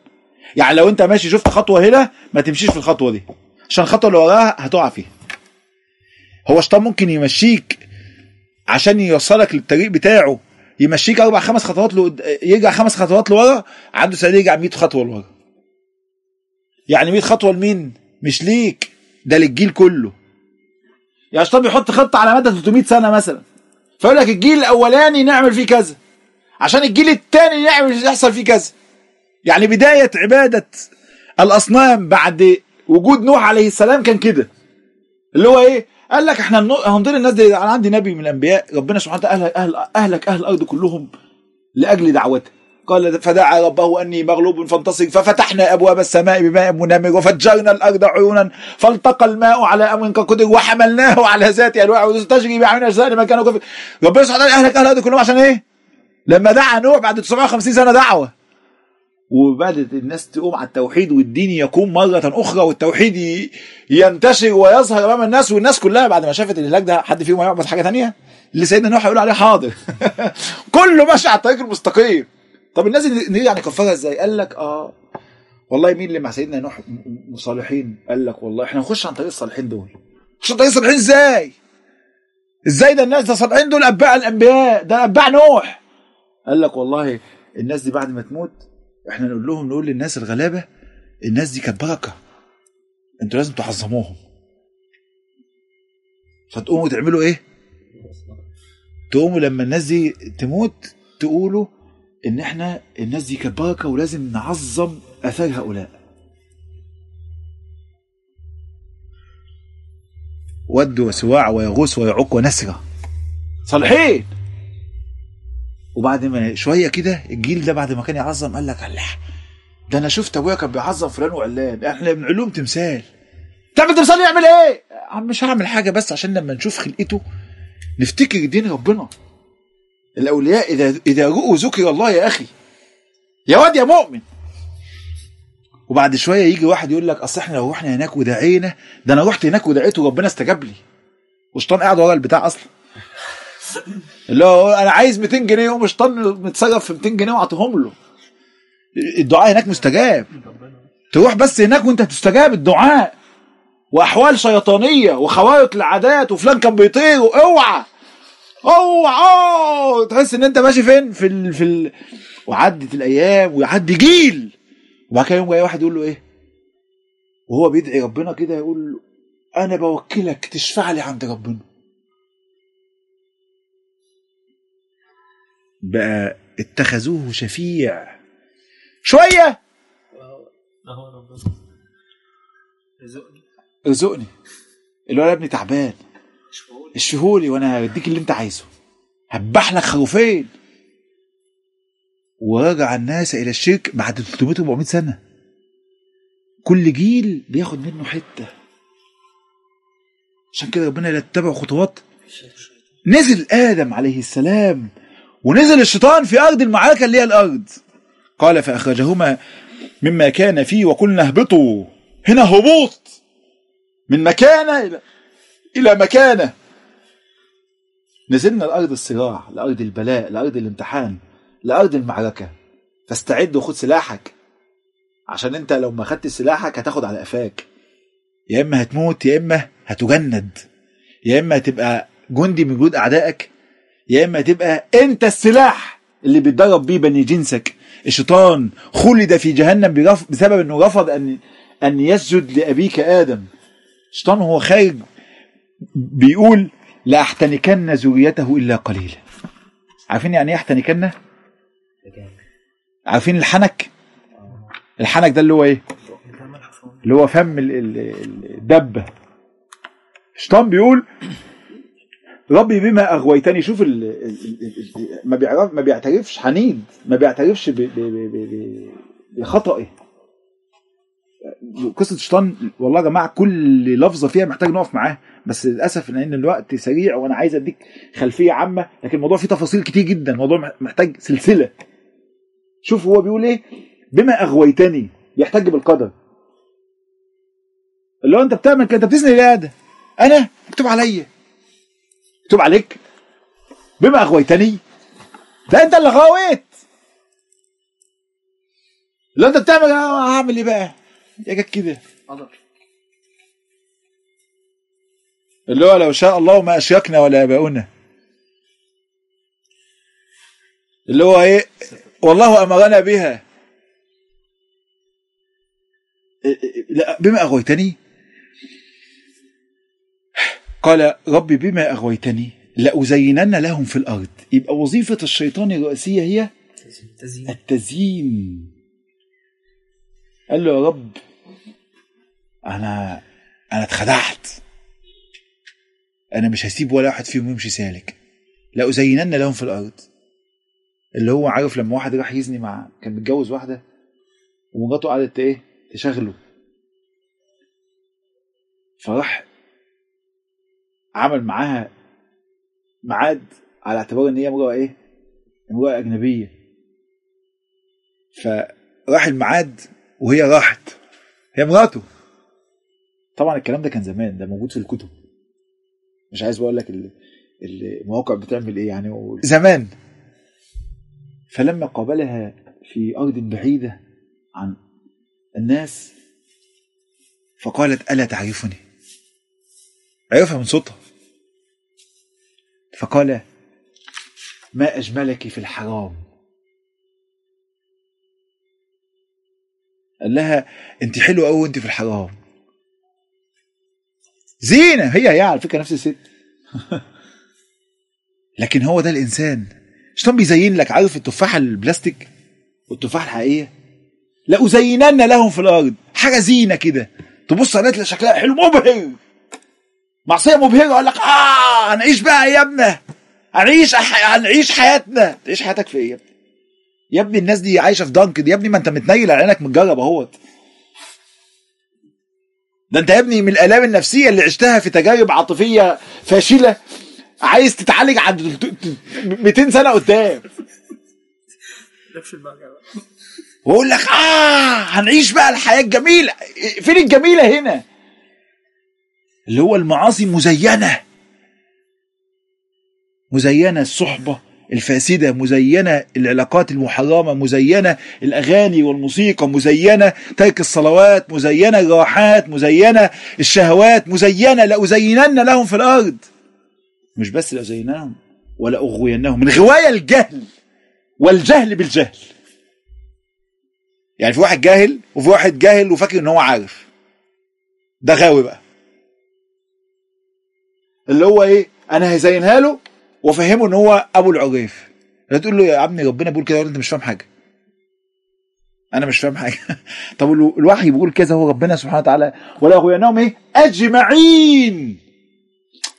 يعني لو انت ماشي شفت خطوة هنا ما تمشيش في الخطوة دي. عشان الخطوة اللي وراها هتقع فيها. هو الشيطان ممكن يمشيك عشان يوصلك للطريق بتاعه. يمشيك أربع خمس خطوات لو... يرجع خمس خطوات لورا عنده سعيد يرجع 100 خطوة لورا. يعني 100 خطوة لمين؟ مش ليك. ده للجيل كله. يعني الشيطان بيحط خطة على مدى 300 سنة مثلا. فيقول لك الجيل الأولاني نعمل فيه كذا. عشان الجيل الثاني نعمل يحصل فيه كذا. يعني بداية عبادة الأصنام بعد وجود نوح عليه السلام كان كده. اللي هو إيه؟ قال لك إحنا هنضل الناس دي أنا عندي نبي من الأنبياء ربنا سبحانه وتعالى أهل أهلك أهل الأرض كلهم لأجل دعوته. قال فدعا ربه أني مغلوب فانتصر ففتحنا أبواب السماء بماء منمر وفجرنا الأرض عيونا فالتقى الماء على أمر كقدر وحملناه على ذات الواح تجري باعيننا جزاء ما كانوا كفر ربنا سبحانه وتعالى أهلك أهل الأرض كلهم عشان إيه؟ لما دعا نوح بعد 950 سنة دعوة. وبدات الناس تقوم على التوحيد والدين يقوم مرة أخرى والتوحيد ينتشر ويظهر أمام الناس والناس كلها بعد ما شافت الهلاك ده حد فيهم هيعبد حاجة تانية؟ اللي سيدنا نوح هيقول عليه حاضر. كله ماشي على الطريق المستقيم. طب الناس اللي يعني كفرها إزاي؟ قال لك آه والله مين اللي مع سيدنا نوح صالحين قال لك والله إحنا نخش عن طريق الصالحين دول. نخش عن طريق الصالحين إزاي؟ إزاي ده الناس ده الصالحين دول أتباع الأنبياء ده أتباع نوح. قال لك والله الناس دي بعد ما تموت إحنا نقول لهم نقول للناس الغلابة الناس دي كانت بركة. أنتوا لازم تعظموهم. فتقوموا تعملوا إيه؟ تقوموا لما الناس دي تموت تقولوا إن إحنا الناس دي كانت بركة ولازم نعظم آثار هؤلاء. ود وسواع ويغوث ويعوق ونسرة. صالحين! وبعد ما شوية كده الجيل ده بعد ما كان يعظم قال لك الله ده أنا شفت أبويا كان بيعظم فلان وعلان إحنا بنعلوم تمثال. تعمل تمثال يعمل إيه؟ عم مش هعمل حاجة بس عشان لما نشوف خلقته نفتكر دين ربنا. الأولياء إذا إذا رؤوا ذكر الله يا أخي يا واد يا مؤمن. وبعد شوية يجي واحد يقول لك أصل إحنا لو رحنا هناك ودعينا ده أنا رحت هناك ودعيت وربنا استجاب لي. وشطان قاعد ورا البتاع أصلا. اللي هو أنا عايز 200 جنيه ومشطان متصرف في 200 جنيه وأعطيهم له. الدعاء هناك مستجاب. تروح بس هناك وأنت تستجاب الدعاء. وأحوال شيطانية وخوارق العادات وفلان كان بيطير اوعى أوعى. تحس إن أنت ماشي فين؟ في ال... في ال... وعدت الأيام ويعدي جيل. وبعد كده يوم جاي واحد يقول له إيه؟ وهو بيدعي ربنا كده يقول له أنا بوكلك تشفع لي عند ربنا. بقى اتخذوه شفيع. شوية! أهو ربنا رزقني ارزقني الولد ابني تعبان. شفاولي اشفيهولي وأنا هديك اللي انت عايزه. هبح لك خروفين ورجع الناس إلى الشرك بعد 300 400 سنة. كل جيل بياخد منه حتة. عشان كده ربنا لا تتبع خطوات. نزل آدم عليه السلام. ونزل الشيطان في أرض المعركة اللي هي الأرض. قال فأخرجهما مما كان فيه وقلنا اهبطوا. هنا هبوط. من مكانه إلى إلى مكانة. نزلنا لأرض الصراع لأرض البلاء لأرض الامتحان لأرض المعركة. فاستعد وخد سلاحك. عشان أنت لو ما خدت سلاحك هتاخد على قفاك. يا إما هتموت يا إما هتجند. يا إما هتبقى جندي من جنود أعدائك. يا إما هتبقى أنت السلاح اللي بيتدرب بيه بني جنسك. الشيطان خلد في جهنم بسبب إنه رفض أن أن يسجد لأبيك آدم. الشيطان هو خارج بيقول لأحتنكن ذريته إلا قليلا. عارفين يعني إيه أحتنكن؟ عارفين الحنك؟ الحنك ده اللي هو إيه؟ اللي هو فم ال- ال- ال- الدبه الشيطان بيقول ربي بما أغويتني شوف ال ال ال ال ما بيعرف ما بيعترفش حنين ما بيعترفش بخطئه. قصة الشيطان والله يا جماعة كل لفظة فيها محتاج نقف معاه بس للأسف لأن الوقت سريع وأنا عايز أديك خلفية عامة لكن الموضوع فيه تفاصيل كتير جدا الموضوع محتاج سلسلة. شوف هو بيقول إيه؟ بما أغويتني بيحتج بالقدر. اللي هو أنت بتعمل كده أنت ليه ده أنا مكتوب عليا. مكتوب عليك. بما أغويتني ده أنت اللي غويت. اللي أنت بتعمل هعمل إيه بقى؟ يا جت كده. اللي هو لو شاء الله ما اشركنا ولا اباؤنا اللي هو إيه والله أمرنا بها. إيه- إيه- لا بما أغويتني قال ربي بما أغويتني لأزينن لهم في الأرض. يبقى وظيفة الشيطان الرئيسية هي تزيين التزيين. قال له يا رب أنا أنا اتخدعت. أنا مش هسيب ولا واحد فيهم يمشي سالك. لأزينن لهم في الأرض. اللي هو عارف لما واحد راح يزني مع كان متجوز واحدة ومراته قعدت إيه؟ تشغله فراح عمل معاها ميعاد على اعتبار إن هي امراه إيه؟ امراه أجنبية. ف راح الميعاد وهي راحت. هي مراته. طبعا الكلام ده كان زمان ده موجود في الكتب. مش عايز بقول لك ال- المواقع بتعمل إيه يعني و- زمان. فلما قابلها في أرض بعيدة عن الناس فقالت ألا تعرفني؟ عرفها من صوتها. فقال ما أجملك في الحرام؟ قال لها أنت حلوة قوي وأنت في الحرام. زينة هي هي على فكرة نفس الست. لكن هو ده الإنسان. الشيطان بيزين لك؟ عارف التفاحه البلاستيك؟ والتفاحه الحقيقية؟ لا ازينن لهم في الأرض. حاجة زينة كده. تبص عليها شكلها حلو مبهر. معصية مبهره يقول لك آه هنعيش بقى يا ابني هنعيش هنعيش حياتنا. تعيش حياتك في إيه يا ابني؟ يا ابني الناس دي عايشة في دانكن يا ابني ما أنت متنيل على عينك متجرب أهوت. ده أنت يا ابني من الآلام النفسية اللي عشتها في تجارب عاطفية فاشلة. عايز تتعالج عند 200 سنة قدام. واقول لك آه هنعيش بقى الحياة الجميلة. فين الجميلة هنا؟ اللي هو المعاصي مزينة. مزينة الصحبة الفاسدة مزينة العلاقات المحرمة مزينة الأغاني والموسيقى مزينة ترك الصلوات مزينة الراحات مزينة الشهوات مزينة لأزينن لهم في الأرض. مش بس لازيننهم ولا اغوينهم من غواية الجهل والجهل بالجهل. يعني في واحد جاهل وفي واحد جاهل وفاكر إن هو عارف. ده غاوي بقى. اللي هو إيه؟ أنا هزينها له وأفهمه إن هو أبو العريف لا تقول له يا ابني ربنا بيقول كده أنت مش فاهم حاجة. أنا مش فاهم حاجة. طب ال- الوحي بيقول كذا هو ربنا سبحانه وتعالى. ولا غويناهم إيه؟ أجمعين.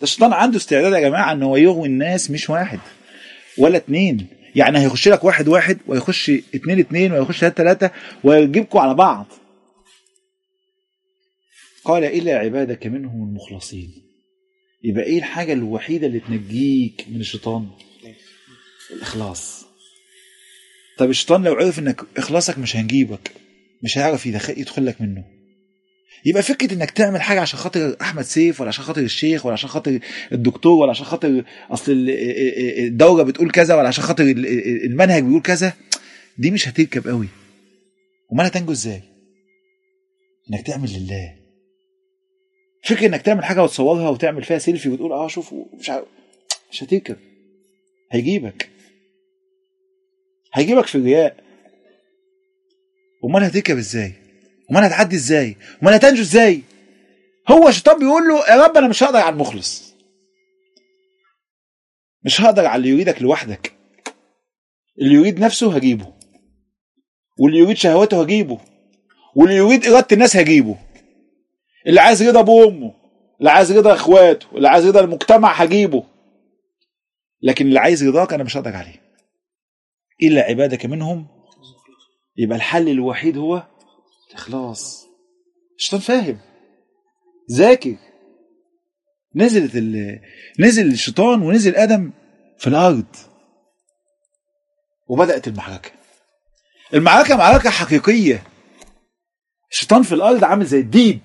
الشيطان عنده استعداد يا جماعة إن هو يغوي الناس مش واحد ولا اتنين. يعني هيخش لك واحد واحد ويخش اتنين اتنين ويخش تلاتة تلاتة ويجيبكم على بعض. قال إلا عبادك منهم المخلصين. يبقى إيه الحاجة الوحيدة اللي تنجيك من الشيطان؟ الإخلاص. طب الشيطان لو عرف إنك إخلاصك مش هنجيبك مش هيعرف يدخل يدخل لك منه. يبقى فكرة إنك تعمل حاجة عشان خاطر أحمد سيف ولا عشان خاطر الشيخ ولا عشان خاطر الدكتور ولا عشان خاطر أصل ال- الدورة بتقول كذا ولا عشان خاطر ال- المنهج بيقول كذا دي مش هتركب قوي. امال هتنجو إزاي؟ إنك تعمل لله. فكرة إنك تعمل حاجة وتصورها وتعمل فيها سيلفي وتقول آه شوف مش عارف مش هتركب هيجيبك. هيجيبك في الرياء أمال هتركب إزاي؟ أمال هتعدي إزاي؟ أمال هتنجو إزاي؟ هو الشيطان بيقول له يا رب أنا مش هقدر على المخلص. مش هقدر على اللي يريدك لوحدك. اللي يريد نفسه هجيبه. واللي يريد شهواته هجيبه. واللي يريد إرادة الناس هجيبه. اللي عايز رضا أبوه وأمه اللي عايز رضا إخواته اللي عايز رضا المجتمع هجيبه. لكن اللي عايز رضاك أنا مش هقدر عليه. إلا عبادك منهم يبقى الحل الوحيد هو الإخلاص الشيطان فاهم. ذاكر. نزلت ال... نزل الشيطان ونزل آدم في الأرض. وبدأت المعركة. المعركة معركة حقيقية. الشيطان في الأرض عامل زي الديب.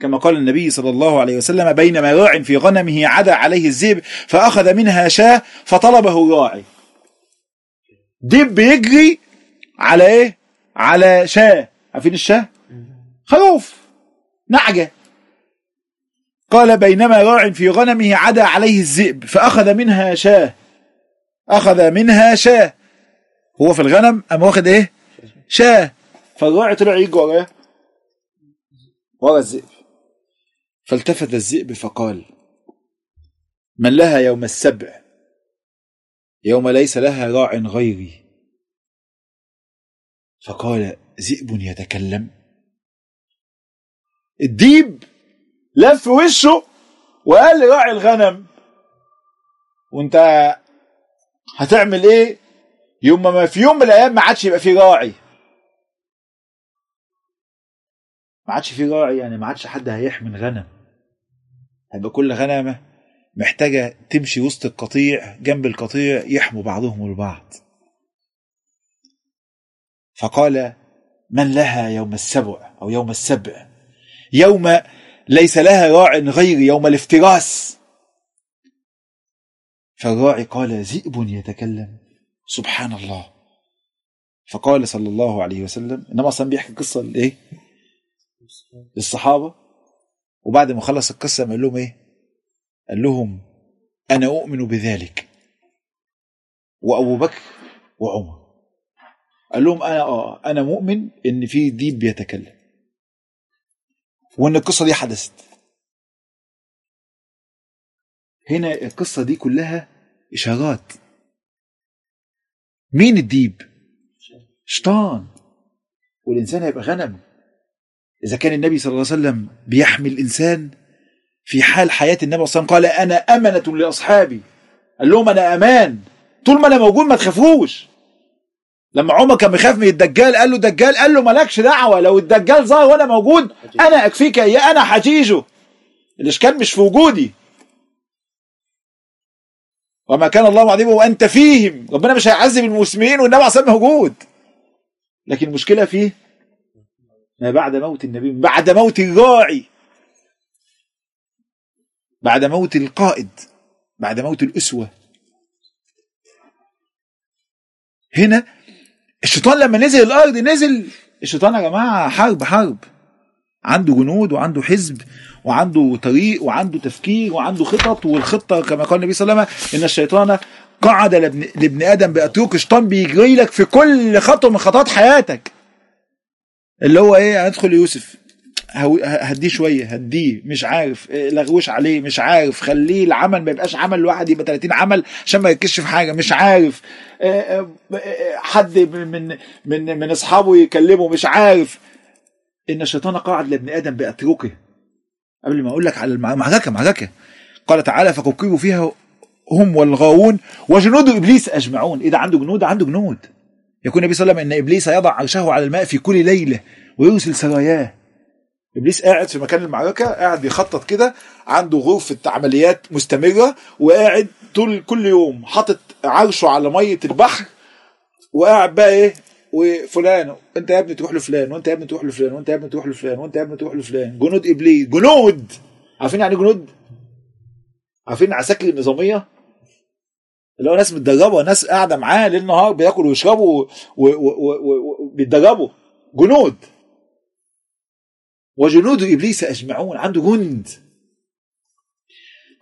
كما قال النبي صلى الله عليه وسلم بينما راع في غنمه عدا عليه الذئب فأخذ منها شاة فطلبه الراعي ديب بيجري على إيه؟ على شاة. عارفين الشاة؟ خروف. نعجة. قال بينما راع في غنمه عدا عليه الذئب فأخذ منها شاة. أخذ منها شاة. هو في الغنم أم واخد إيه؟ شاة. فالراعي طلع يجري وراه ورا الذئب فالتفت الذئب فقال من لها يوم السبع؟ يوم ليس لها راع غيري. فقال ذئب يتكلم. الديب لف وشه وقال لراعي الغنم وأنت هتعمل إيه؟ يوم ما في يوم من الأيام ما عادش يبقى في راعي. ما عادش في راعي يعني ما عادش حد هيحمي الغنم. هيبقى كل غنمه محتاجة تمشي وسط القطيع جنب القطيع يحموا بعضهم البعض. فقال من لها يوم السبع أو يوم السبع؟ يوم ليس لها راع غير يوم الافتراس. فالراعي قال ذئب يتكلم. سبحان الله. فقال صلى الله عليه وسلم إنما أصلا بيحكي قصة لإيه؟ للصحابة. وبعد ما خلص القصة قال لهم إيه؟ قال لهم أنا أؤمن بذلك. وأبو بكر وعمر. قال لهم أنا آه أنا مؤمن إن في ديب بيتكلم. وإن القصة دي حدثت. هنا القصة دي كلها إشارات. مين الديب؟ شيطان. والإنسان هيبقى غنم. إذا كان النبي صلى الله عليه وسلم بيحمي الإنسان في حال حياة النبي صلى الله عليه وسلم قال أنا أمنة لأصحابي. قال لهم أنا أمان. طول ما أنا موجود ما تخافوش. لما عمر كان بيخاف من الدجال قال له الدجال قال له مالكش دعوة لو الدجال ظهر وأنا موجود أنا أكفيك يا أنا حجيجه. الإشكال مش في وجودي. وما كان الله معذبه وانت فيهم. ربنا مش هيعذب المسلمين والنبي عليه الصلاة موجود. لكن المشكلة فيه ما بعد موت النبي بعد موت الراعي بعد موت القائد بعد موت الأسوة. هنا الشيطان لما نزل الأرض نزل الشيطان يا جماعة حرب حرب. عنده جنود وعنده حزب وعنده طريق وعنده تفكير وعنده خطط والخطة كما قال النبي صلى الله عليه وسلم إن الشيطان قعد لابن, آدم باتروك الشيطان بيجري لك في كل خطوة من خطوات حياتك. اللي هو إيه هندخل يوسف. هديه شوية هديه مش عارف إيه، لغوش عليه مش عارف خليه العمل ما يبقاش عمل لوحد يبقى 30 عمل عشان ما يركزش في حاجة مش عارف. إيه، إيه، حد من من من, أصحابه يكلمه مش عارف. إن الشيطان قاعد لابن آدم بأتركه. قبل ما أقول لك على المع- معركة قال تعالى فكوكبوا فيها هم والغاوون وجنود إبليس أجمعون. اذا عنده جنود؟ عنده جنود. يقول النبي صلى الله عليه وسلم إن إبليس يضع عرشه على الماء في كل ليلة ويرسل سراياه. إبليس قاعد في مكان المعركة قاعد بيخطط كده عنده غرفة عمليات مستمرة وقاعد طول كل يوم حاطط عرشه على مية البحر وقاعد بقى إيه وفلان أنت يا ابني تروح لفلان وأنت يا ابني تروح لفلان وأنت يا ابني تروح لفلان وأنت يا ابني تروح لفلان. جنود إبليس جنود! عارفين يعني إيه جنود؟ عارفين عساكر النظامية؟ اللي هو ناس متدربه ناس قاعدة معاه ليل نهار بياكلوا ويشربوا وبيتدربوا جنود. وجنود إبليس أجمعون عنده جند.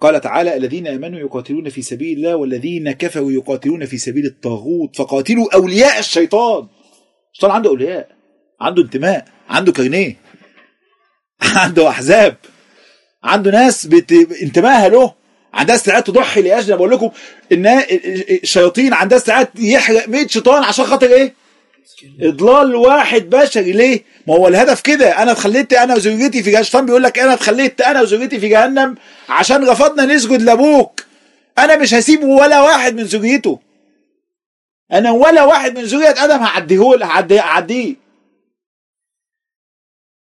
قال تعالى الذين آمنوا يقاتلون في سبيل الله والذين كفروا يقاتلون في سبيل الطاغوت. فقاتلوا أولياء الشيطان. الشيطان عنده أولياء عنده انتماء عنده كارنيه عنده أحزاب. عنده ناس بت... انتمائها له. عندها استعداد تضحي لأجل بقول لكم إن الشياطين عندها استعداد يحرق 100 شيطان عشان خاطر إيه؟ إضلال واحد بشري. ليه؟ ما هو الهدف كده. أنا اتخليت أنا وزوجتي في جهنم. الشيطان بيقول لك أنا اتخليت أنا وزوجتي في جهنم عشان رفضنا نسجد لأبوك. أنا مش هسيب ولا واحد من ذريته أنا ولا واحد من ذريه آدم هعديه هعديه.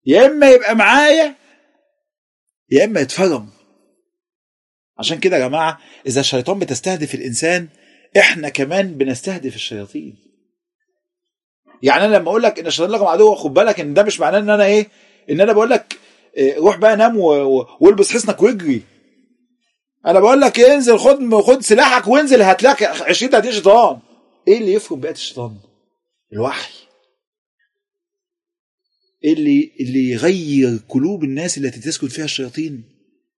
يا إما يبقى معايا يا إما يتفرم. عشان كده يا جماعة إذا الشيطان بتستهدف الإنسان إحنا كمان بنستهدف الشياطين. يعني أنا لما أقول لك إن الشيطان لكم عدو خد بالك إن ده مش معناه إن أنا إيه؟ إن أنا بقول لك إيه روح بقى نام والبس حصنك واجري. أنا بقول لك انزل خد خد سلاحك وانزل هتلاقي 20 30 شيطان. إيه اللي يفرق بقية الشيطان؟ الوحي. إيه اللي اللي يغير قلوب الناس التي تسكن فيها الشياطين؟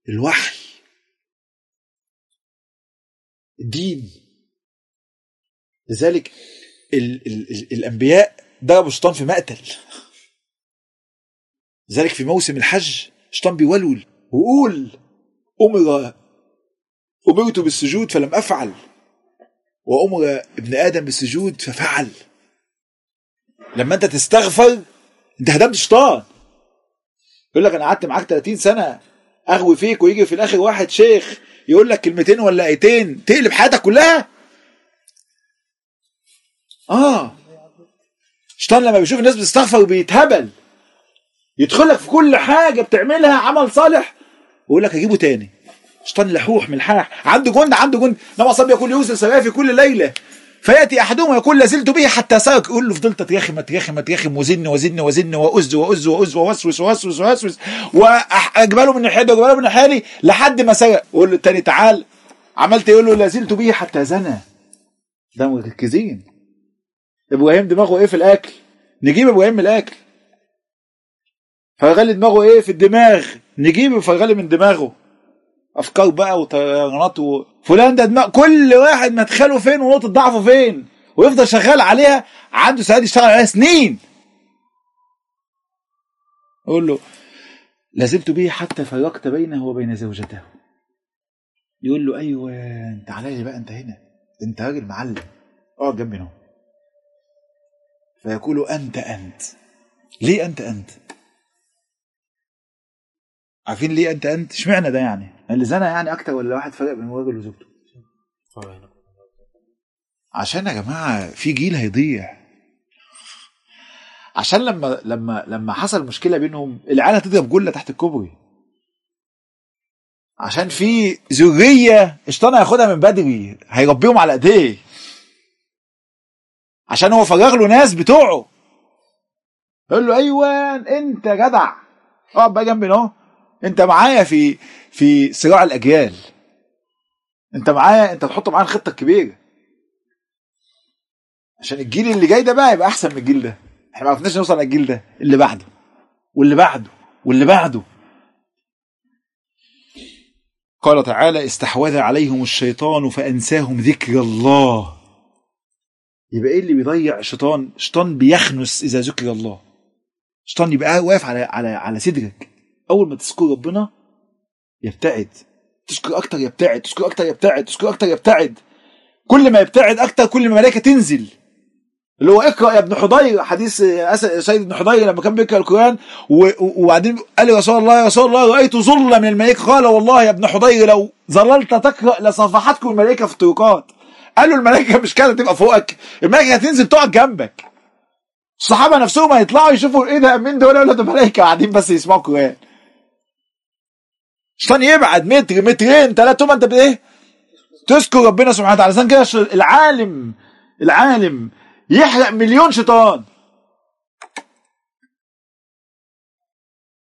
الوحي. الدين لذلك ال ال ال الأنبياء ضربوا الشيطان في مقتل. لذلك في موسم الحج الشيطان بيولول وقول أمر أمرت بالسجود فلم أفعل وأمر ابن آدم بالسجود ففعل. لما أنت تستغفر أنت هدمت الشيطان يقول لك أنا قعدت معاك 30 سنة أغوي فيك ويجي في الآخر واحد شيخ يقول لك كلمتين ولا ايتين تقلب حياتك كلها؟ آه. الشيطان لما بيشوف الناس بتستغفر بيتهبل يدخل لك في كل حاجة بتعملها عمل صالح ويقول لك اجيبه تاني. الشيطان لحوح ملحاح عنده جند عنده جند. انما صلى يقول يوسف سماه في كل ليلة. فيأتي أحدهم يقول لازلت به حتى سرق يقول له فضلت اترخم اترخم اترخم وزن وزن وزن وأز وأز وأز ووسوس ووسوس ووسوس. وأجبله من ناحيه واجبله من ناحية لحد ما سرق يقول له التاني تعال. عملت يقول له لازلت به حتى زنى. ده مركزين. إبراهيم دماغه إيه في الأكل؟ نجيب إبراهيم من الأكل. فيغلي دماغه إيه في الدماغ؟ نجيب فيغلي من دماغه. أفكار بقى وطيرانات. فلان ده دماغ كل واحد مدخله فين ونقطة ضعفه فين؟ ويفضل شغال عليها عنده سعاده يشتغل عليها سنين. يقول له لازلت به حتى فرقت بينه وبين زوجته. يقول له أيوه أنت عليا بقى أنت هنا. أنت راجل معلم. اقعد جنبي هنا. فيقول أنت أنت. ليه أنت أنت؟ عارفين ليه أنت أنت؟ اشمعنى ده يعني؟ اللي زنى يعني أكتر ولا واحد فرق بين الراجل وزوجته؟ عشان يا جماعة في جيل هيضيع. عشان لما لما لما حصل مشكلة بينهم العيال هتضرب جله تحت الكوبري. عشان في ذريه الشيطان هياخدها من بدري هيربيهم على ايديه عشان هو فرغ له ناس بتوعه. يقول له أيوه أنت جدع. اقعد بقى جنبي أهو. انت معايا في في صراع الأجيال. انت معايا انت تحط معايا الخطة الكبيرة. عشان الجيل اللي جاي ده بقى يبقى أحسن من الجيل ده. إحنا ما عرفناش نوصل للجيل ده. اللي بعده. واللي بعده. واللي بعده. قال تعالى استحوذ عليهم الشيطان فأنساهم ذكر الله. يبقى إيه اللي بيضيع الشيطان الشيطان بيخنس إذا ذكر الله. الشيطان يبقى واقف على على على صدرك. أول ما تذكر ربنا يبتعد. تذكر أكتر يبتعد. تذكر أكتر يبتعد. تذكر أكتر يبتعد. كل ما يبتعد أكتر كل ما الملائكة تنزل. اللي هو اقرأ يا ابن حضير حديث سيد ابن حضير لما كان بيقرأ القرآن وبعدين قال يا رسول الله يا رسول الله رأيت ظلة من الملائكة. قال والله يا ابن حضير لو ظللت تقرأ لصفحتكم الملائكة في الطرقات قال له الملائكة مش كده تبقى فوقك. الملائكة هتنزل تقعد جنبك. الصحابة نفسهم هيطلعوا يشوفوا إيه ده مين دول ولا ده ملائكة قاعدين بس يسمعوا القرآن. الشيطان يبعد؟ متر مترين ثلاثة ما انت بايه تذكر ربنا سبحانه وتعالى. عشان كده العالم العالم يحرق مليون شيطان.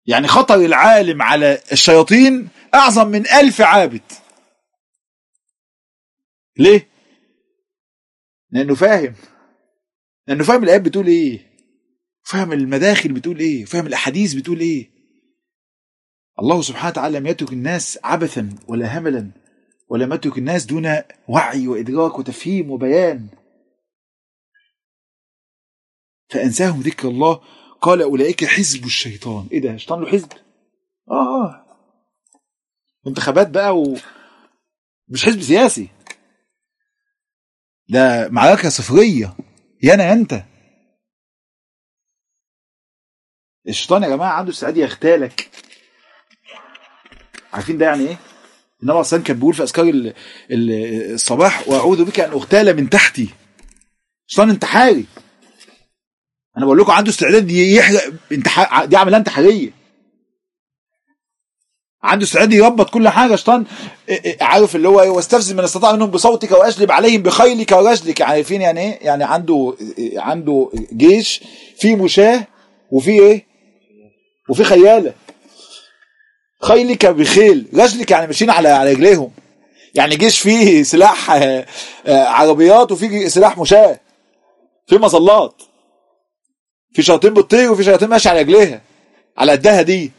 يعني خطر العالم على الشياطين أعظم من ألف عابد. ليه؟ لأنه فاهم. لأنه فاهم الآيات بتقول إيه؟ فاهم المداخل بتقول إيه؟ فاهم الأحاديث بتقول إيه؟ الله سبحانه وتعالى لم يترك الناس عبثا ولا هملا ولم يترك الناس دون وعي وإدراك وتفهيم وبيان. فأنساهم ذكر الله. قال أولئك حزب الشيطان. إيه ده؟ الشيطان له حزب؟ آه آه. انتخابات بقى و... مش حزب سياسي. ده معركة صفرية. يا أنت. الشيطان يا جماعة عنده استعداد يغتالك. عارفين ده يعني إيه؟ النبي صلى كان بيقول في أذكار الصباح وأعوذ بك أن أغتال من تحتي. شيطان انتحاري أنا بقول لكم عنده استعداد يحرق انتحار دي عملية انتحارية. عنده استعداد يربط كل حاجة. شيطان عارف اللي هو إيه؟ واستفزز من استطاع منهم بصوتك وأجلب عليهم بخيلك ورجلك. عارفين يعني إيه؟ يعني عنده عنده جيش فيه مشاه وفيه إيه؟ وفيه خيالة. خيلك بخيل رجلك يعني ماشيين على على رجليهم. يعني جيش فيه سلاح عربيات وفيه سلاح مشاة. في مظلات. في شياطين بتطير وفي شياطين ماشيه على رجليها. على قدها دي.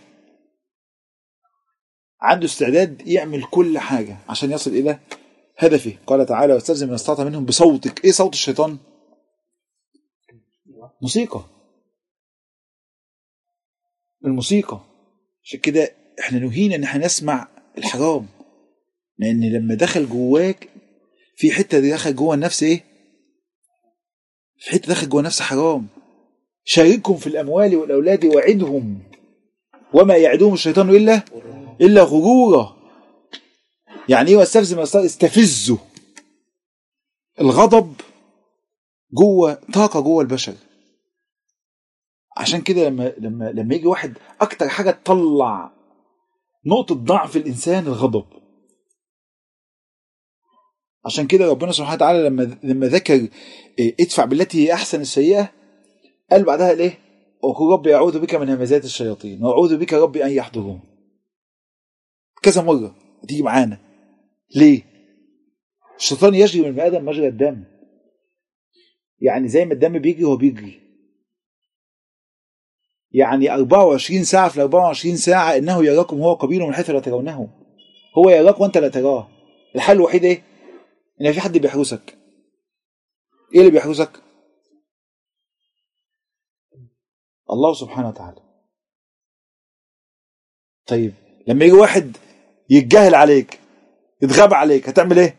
عنده استعداد يعمل كل حاجة عشان يصل إلى هدفه. قال تعالى واستفزز من استطاع منهم بصوتك. إيه صوت الشيطان؟ موسيقى. الموسيقى. عشان كده إحنا نهينا إن إحنا نسمع الحرام. لأن لما دخل جواك في حتة دخل جوه النفس إيه؟ في حتة دخل جوه النفس حرام. شاركهم في الأموال والأولاد وعدهم. وما يعدهم الشيطان إلا إلا غرورا. يعني إيه واستفز من استفزه الغضب جوه طاقة جوه البشر. عشان كده لما لما لما يجي واحد أكتر حاجة تطلع نقطة ضعف الإنسان الغضب. عشان كده ربنا سبحانه وتعالى لما لما ذكر إيه، ادفع بالتي هي أحسن السيئة قال بعدها الايه؟ وقل ربي أعوذ بك من همزات الشياطين وأعوذ بك ربي أن يحضرون. كذا مرة تيجي معانا. ليه؟ الشيطان يجري من آدم مجرى الدم. يعني زي ما الدم بيجري هو بيجري. يعني 24 ساعة في 24 ساعة إنه يراكم هو قبيله من حيث لا ترونه هو يراك وأنت لا تراه الحل الوحيد إيه؟ إن في حد بيحرسك إيه اللي بيحرسك؟ الله سبحانه وتعالى طيب لما يجي واحد يتجاهل عليك يتغاب عليك هتعمل إيه؟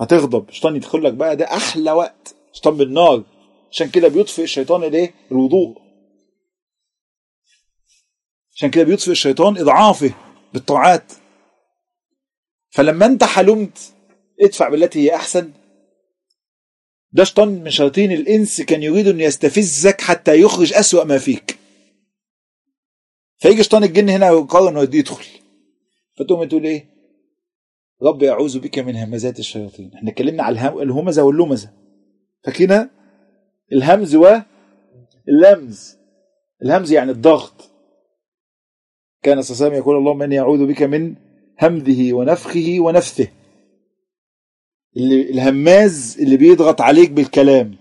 هتغضب الشيطان يدخل لك بقى ده أحلى وقت شيطان بالنار عشان كده بيطفئ الشيطان الإيه؟ الوضوء عشان كده بيطفئ الشيطان إضعافه بالطاعات. فلما انت حلمت ادفع بالتي هي أحسن. ده شيطان من شياطين الإنس كان يريد أن يستفزك حتى يخرج أسوأ ما فيك. فيجي شيطان الجن هنا ويقرر إنه يدخل فتقوم تقول إيه؟ ربي أعوذ بك من همزات الشياطين. إحنا اتكلمنا على الهم... الهمزة واللمزة. فاكرينها الهمز واللمز الهمز يعني الضغط. كان صلى الله عليه وسلم يقول اللهم إني أعوذ بك من همزه ونفخه ونفثه. اللي الهماز اللي بيضغط عليك بالكلام.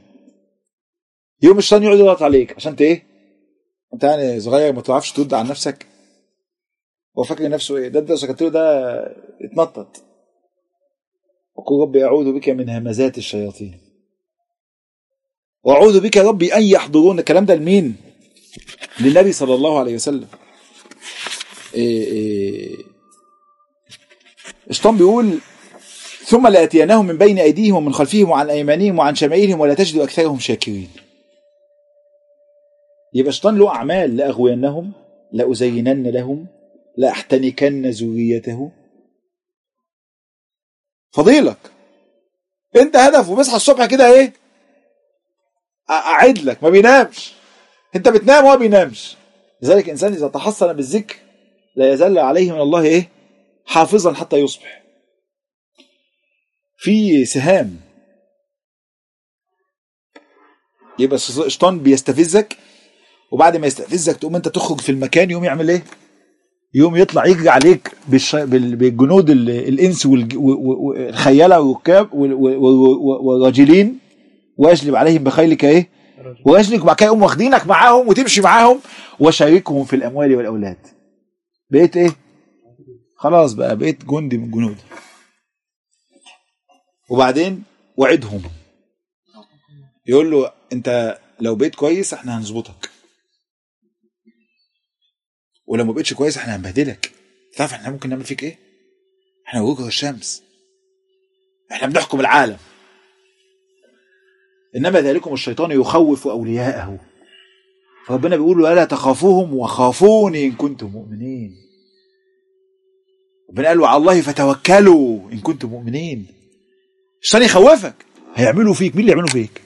يوم الشيطان يقعد يضغط عليك. عشان انت إيه؟ أنت يعني صغير ما تعرفش ترد عن نفسك. هو فاكر نفسه إيه؟ ده انت سكت له ده اتنطط. وقل ربي أعوذ بك من همزات الشياطين. وأعوذ بك ربي أن يحضرون. الكلام ده لمين؟ للنبي صلى الله عليه وسلم. الشيطان بيقول ثم لاتيناهم من بين أيديهم ومن خلفهم وعن أيمانهم وعن شمائلهم ولا تجد أكثرهم شاكرين. يبقى الشيطان له أعمال لاغوينهم لازينن لهم لاحتنكن ذريته. فضيلك أنت هدفه بيصحى الصبح كده إيه؟ اعد لك ما بينامش. أنت بتنام وهو بينامش. لذلك الانسان إذا تحصن بالذكر لا يزال عليه من الله إيه حافظا حتى يصبح في سهام يبقى الشيطان بيستفزك وبعد ما يستفزك تقوم أنت تخرج في المكان يقوم يعمل إيه؟ يقوم يطلع يجري عليك. بالجنود ال... الإنس. والخيله والركاب وال... والراجلين واجلب عليهم بخيلك إيه؟ واجلك وبعد كده يقوم واخدينك معاهم وتمشي معاهم وشاركهم في الأموال والأولاد. بقيت إيه؟ خلاص بقى بقيت جندي من جنود. وبعدين وعدهم. يقول له أنت لو بقيت كويس إحنا هنظبطك. ولو ما بقيتش كويس إحنا هنبهدلك. تعرف إحنا ممكن نعمل فيك إيه؟ إحنا وجه الشمس. إحنا بنحكم العالم. انما ذلكم الشيطان يخوف أولياءه. فربنا بيقول له ألا تخافوهم وخافوني إن كنتم مؤمنين؟ ربنا قال وعلى الله فتوكلوا إن كنتم مؤمنين. الشيطان يخوفك هيعملوا فيك مين اللي يعملوا فيك؟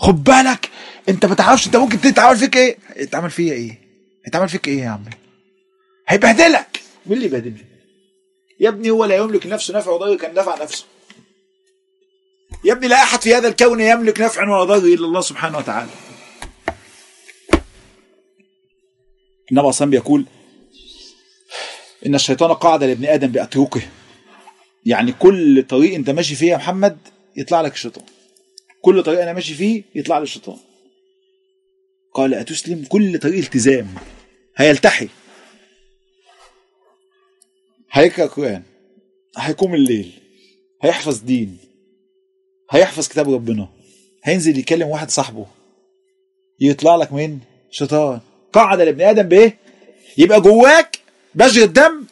خد بالك انت ما تعرفش انت ممكن تتعمل فيك إيه؟ اتعمل فيا إيه؟ اتعمل فيك إيه يا عم هيبهدلك. مين اللي يبهدلني؟ يا ابني هو لا يملك نفسه نفع وضر كان نفع نفسه. يا ابني لا أحد في هذا الكون يملك نفعا ولا ضر إلا الله سبحانه وتعالى. النبي صلى بيقول إن الشيطان قاعد لابن آدم باتركه يعني كل طريق أنت ماشي فيه يا محمد يطلع لك الشيطان. كل طريق أنا ماشي فيه يطلع لي الشيطان. قال أتسلم؟ كل طريق التزام. هيلتحي. هيقرا قران هيقوم الليل. هيحفظ دين. هيحفظ كتاب ربنا. هينزل يكلم واحد صاحبه. يطلع لك مين شيطان. قاعدة لابن آدم بإيه؟ يبقى جواك بشر الدم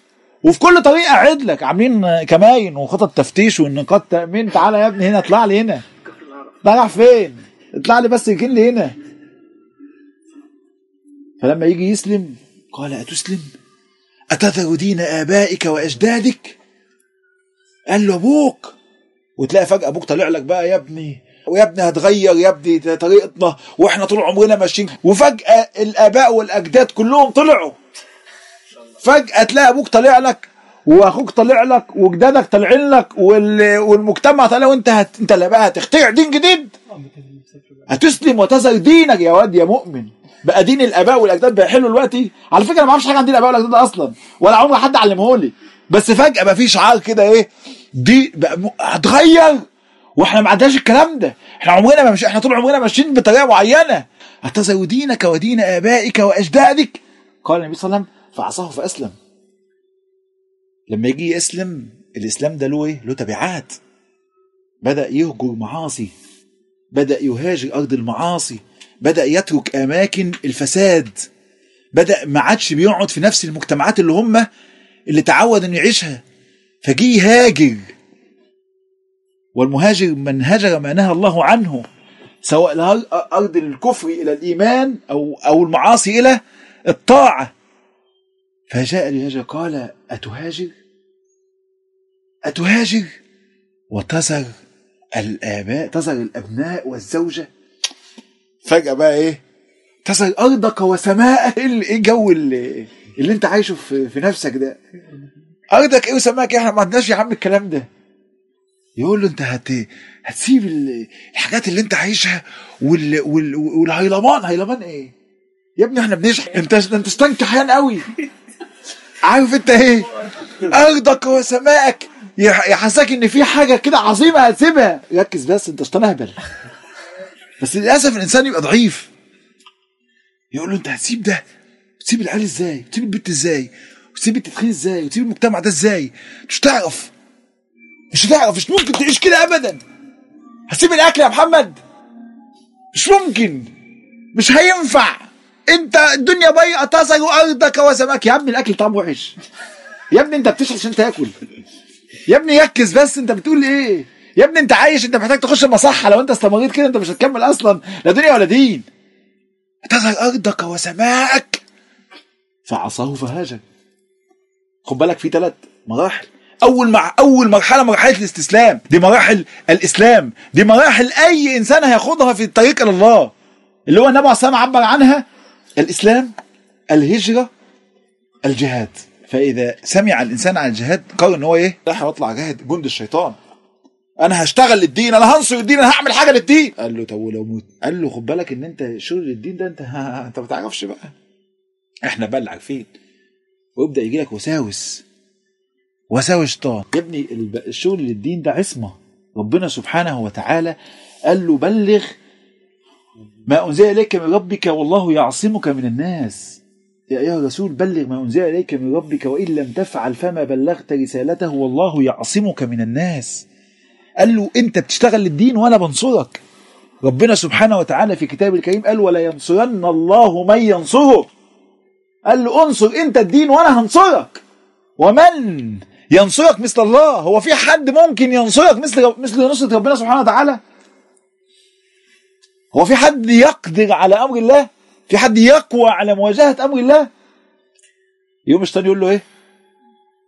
وفي كل طريق اعد لك عاملين كماين وخطط تفتيش والنقاط تأمين. تعالى يا ابني هنا اطلع لي هنا. رايح فين؟ اطلع لي بس يكن لي هنا. فلما يجي يسلم قال أتسلم؟ اتذر دين آبائك وأجدادك؟ قال له أبوك. وتلاقي فجأة أبوك طالع لك بقى يا ابني ويا ابني هتغير يا ابني طريقتنا وإحنا طول عمرنا ماشيين. وفجأة الآباء والأجداد كلهم طلعوا. فجأة تلاقي أبوك طالع لك وأخوك طالع لك وجدادك طالعين لك وال... والمجتمع طالع وأنت هت... أنت اللي بقى هتخترع دين جديد. هتسلم وتذر دينك يا واد يا مؤمن. بقى دين الآباء والأجداد بقى حلو دلوقتي. على فكرة ما أعرفش حاجة عن دين الآباء والأجداد أصلا ولا عمر حد علمه لي. بس فجأة بقى في شعار كده إيه دي بقى. هتغير. وإحنا ما عندناش الكلام ده. إحنا عمرنا ما مش إحنا طول عمرنا ماشيين بطريقة معينة. هتذر دينك ودين آبائك وأجدادك. قال النبي صلى الله عليه وسلم فعصاه فأسلم. لما يجي يسلم الإسلام ده له إيه؟ له تبعات. بدأ يهجر معاصي بدأ يهاجر أرض المعاصي بدأ يترك أماكن الفساد بدأ ما عادش بيقعد في نفس المجتمعات اللي هم اللي تعود إنه يعيشها. فجي يهاجر. والمهاجر من هاجر ما نهى الله عنه سواء ارض الكفر إلى الإيمان أو أو المعاصي إلى الطاعة. فجاء لهاجر قال أتهاجر؟ أتهاجر؟ وتذر الآباء تذر الأبناء والزوجة. فجأة بقى إيه؟ تذر أرضك وسماءك إيه إيه جو اللي, اللي أنت عايشه في, في نفسك ده. أرضك إيه وسماءك إيه إحنا ما عندناش يا عم الكلام ده. يقول له أنت هت هتسيب الحاجات اللي أنت عايشها وال... وال... والهيلمان هيلمان إيه؟ يا ابني إحنا بنشحن انت أنت استنكحيان قوي. عارف انت إيه؟ ارضك وسمائك يحسسك إن في حاجة كده عظيمة هتسيبها. ركز بس أنت شطان اهبل بس للأسف الإنسان يبقى ضعيف. يقول له أنت هتسيب ده؟ تسيب العيال إزاي؟ وتسيب البيت إزاي؟ وتسيب التدخين إزاي؟ وتسيب المجتمع ده إزاي؟ مش هتعرف. مش هتعرف. مش ممكن تعيش كده ابدا. هتسيب الأكل يا محمد؟ مش ممكن. مش هينفع. انت الدنيا ضيقه تزر ارضك وسماك. يا ابني الأكل طعمه وحش. يا ابني انت بتشحن عشان تاكل. يا ابني ركز بس انت بتقول إيه؟ يا ابني انت عايش انت محتاج تخش المصحة. لو انت استمريت كده انت مش هتكمل أصلا. لا دنيا ولا دين. تزر أرضك وسماءك فعصاه فهاجر. خد بالك في ثلاث مراحل. أول مع أول مرحلة مرحلة الاستسلام. دي مراحل الإسلام. دي مراحل أي إنسان هياخدها في الطريق إلى الله. اللي هو النبي عليه الصلاه عبر عنها الإسلام الهجرة الجهاد. فإذا سمع الإنسان عن الجهاد قال إن هو إيه؟ راح أطلع جاهد جند الشيطان. أنا هشتغل للدين أنا هنصر الدين أنا هعمل حاجة للدين. قال له طب ولو موت؟ قال له خد بالك إن أنت شغل للدين ده أنت ها أنت ما تعرفش بقى. إحنا بقى اللي عارفين. ويبدأ يجي لك وساوس. وساوس شيطان يا ابني الشغل للدين ده عصمة. ربنا سبحانه وتعالى قال له بلغ ما أنزل إليك من ربك والله يعصمك من الناس. يا أيها الرسول بلغ ما أنزل إليك من ربك وإن لم تفعل فما بلغت رسالته والله يعصمك من الناس. قال له أنت بتشتغل للدين وأنا بنصرك. ربنا سبحانه وتعالى في كتابه الكريم قال ولا ينصرن الله من ينصره. قال له انصر أنت الدين وأنا هنصرك. ومن ينصرك مثل الله؟ هو في حد ممكن ينصرك مثل مثل نصرة ربنا سبحانه وتعالى؟ هو في حد يقدر على أمر الله؟ في حد يقوى على مواجهة أمر الله؟ يوم الشيطان يقول له إيه؟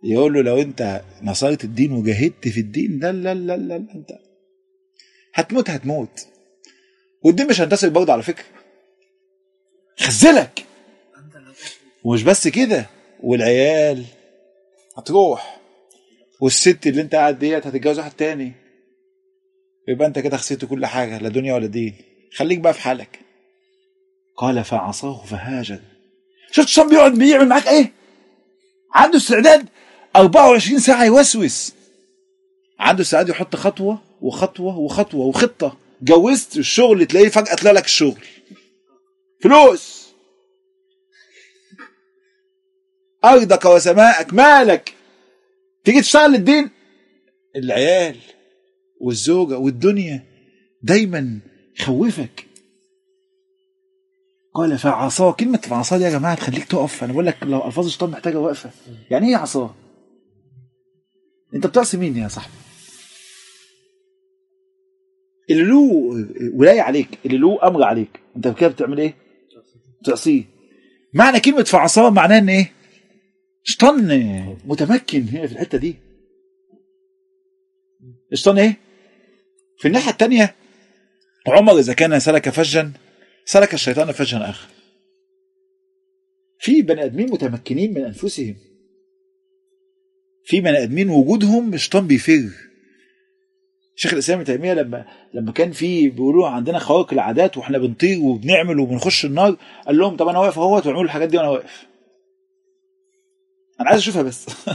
يقول له لو أنت نصرت الدين وجاهدت في الدين لا لا لا لا, لا أنت هتموت هتموت. والدين مش هينتصر برضه على فكرة. خزلك ومش بس كده والعيال هتروح. والست اللي أنت قاعد ديت هتتجوز واحد تاني. يبقى أنت كده خسرت كل حاجة لا دنيا ولا دين. خليك بقى في حالك. قال فعصاه فهاجر. شفت الشيطان بيقعد بيعمل معاك إيه؟ عنده استعداد 24 ساعة يوسوس. عنده استعداد يحط خطوة وخطوة وخطوة وخطة. جوزت الشغل تلاقيه فجأة طلع لك الشغل. فلوس. أرضك وسماءك مالك. تيجي تشتغل للدين؟ العيال والزوجة والدنيا دايما يخوفك قال فعصاه كلمة فعصاه دي يا جماعة تخليك تقف أنا بقول لك لو ألفاظ الشيطان محتاجة وقفة يعني إيه عصاه؟ أنت بتعصي مين يا صاحبي؟ اللي له ولاية عليك اللي له أمر عليك أنت كده بتعمل إيه؟ بتعصيه معنى كلمة فعصاه معناه إن إيه؟ شيطان متمكن هنا في الحتة دي الشيطان إيه؟ في الناحية التانية عمر إذا كان سلك فجا سلك الشيطان فجا آخر. في بني آدمين متمكنين من أنفسهم. في بني آدمين وجودهم الشيطان بيفر شيخ الإسلام ابن تيمية لما لما كان في بيقولوا عندنا خوارق العادات وإحنا بنطير وبنعمل وبنخش النار قال لهم طب أنا واقف اهوت واعملوا الحاجات دي وأنا واقف. أنا عايز أشوفها بس.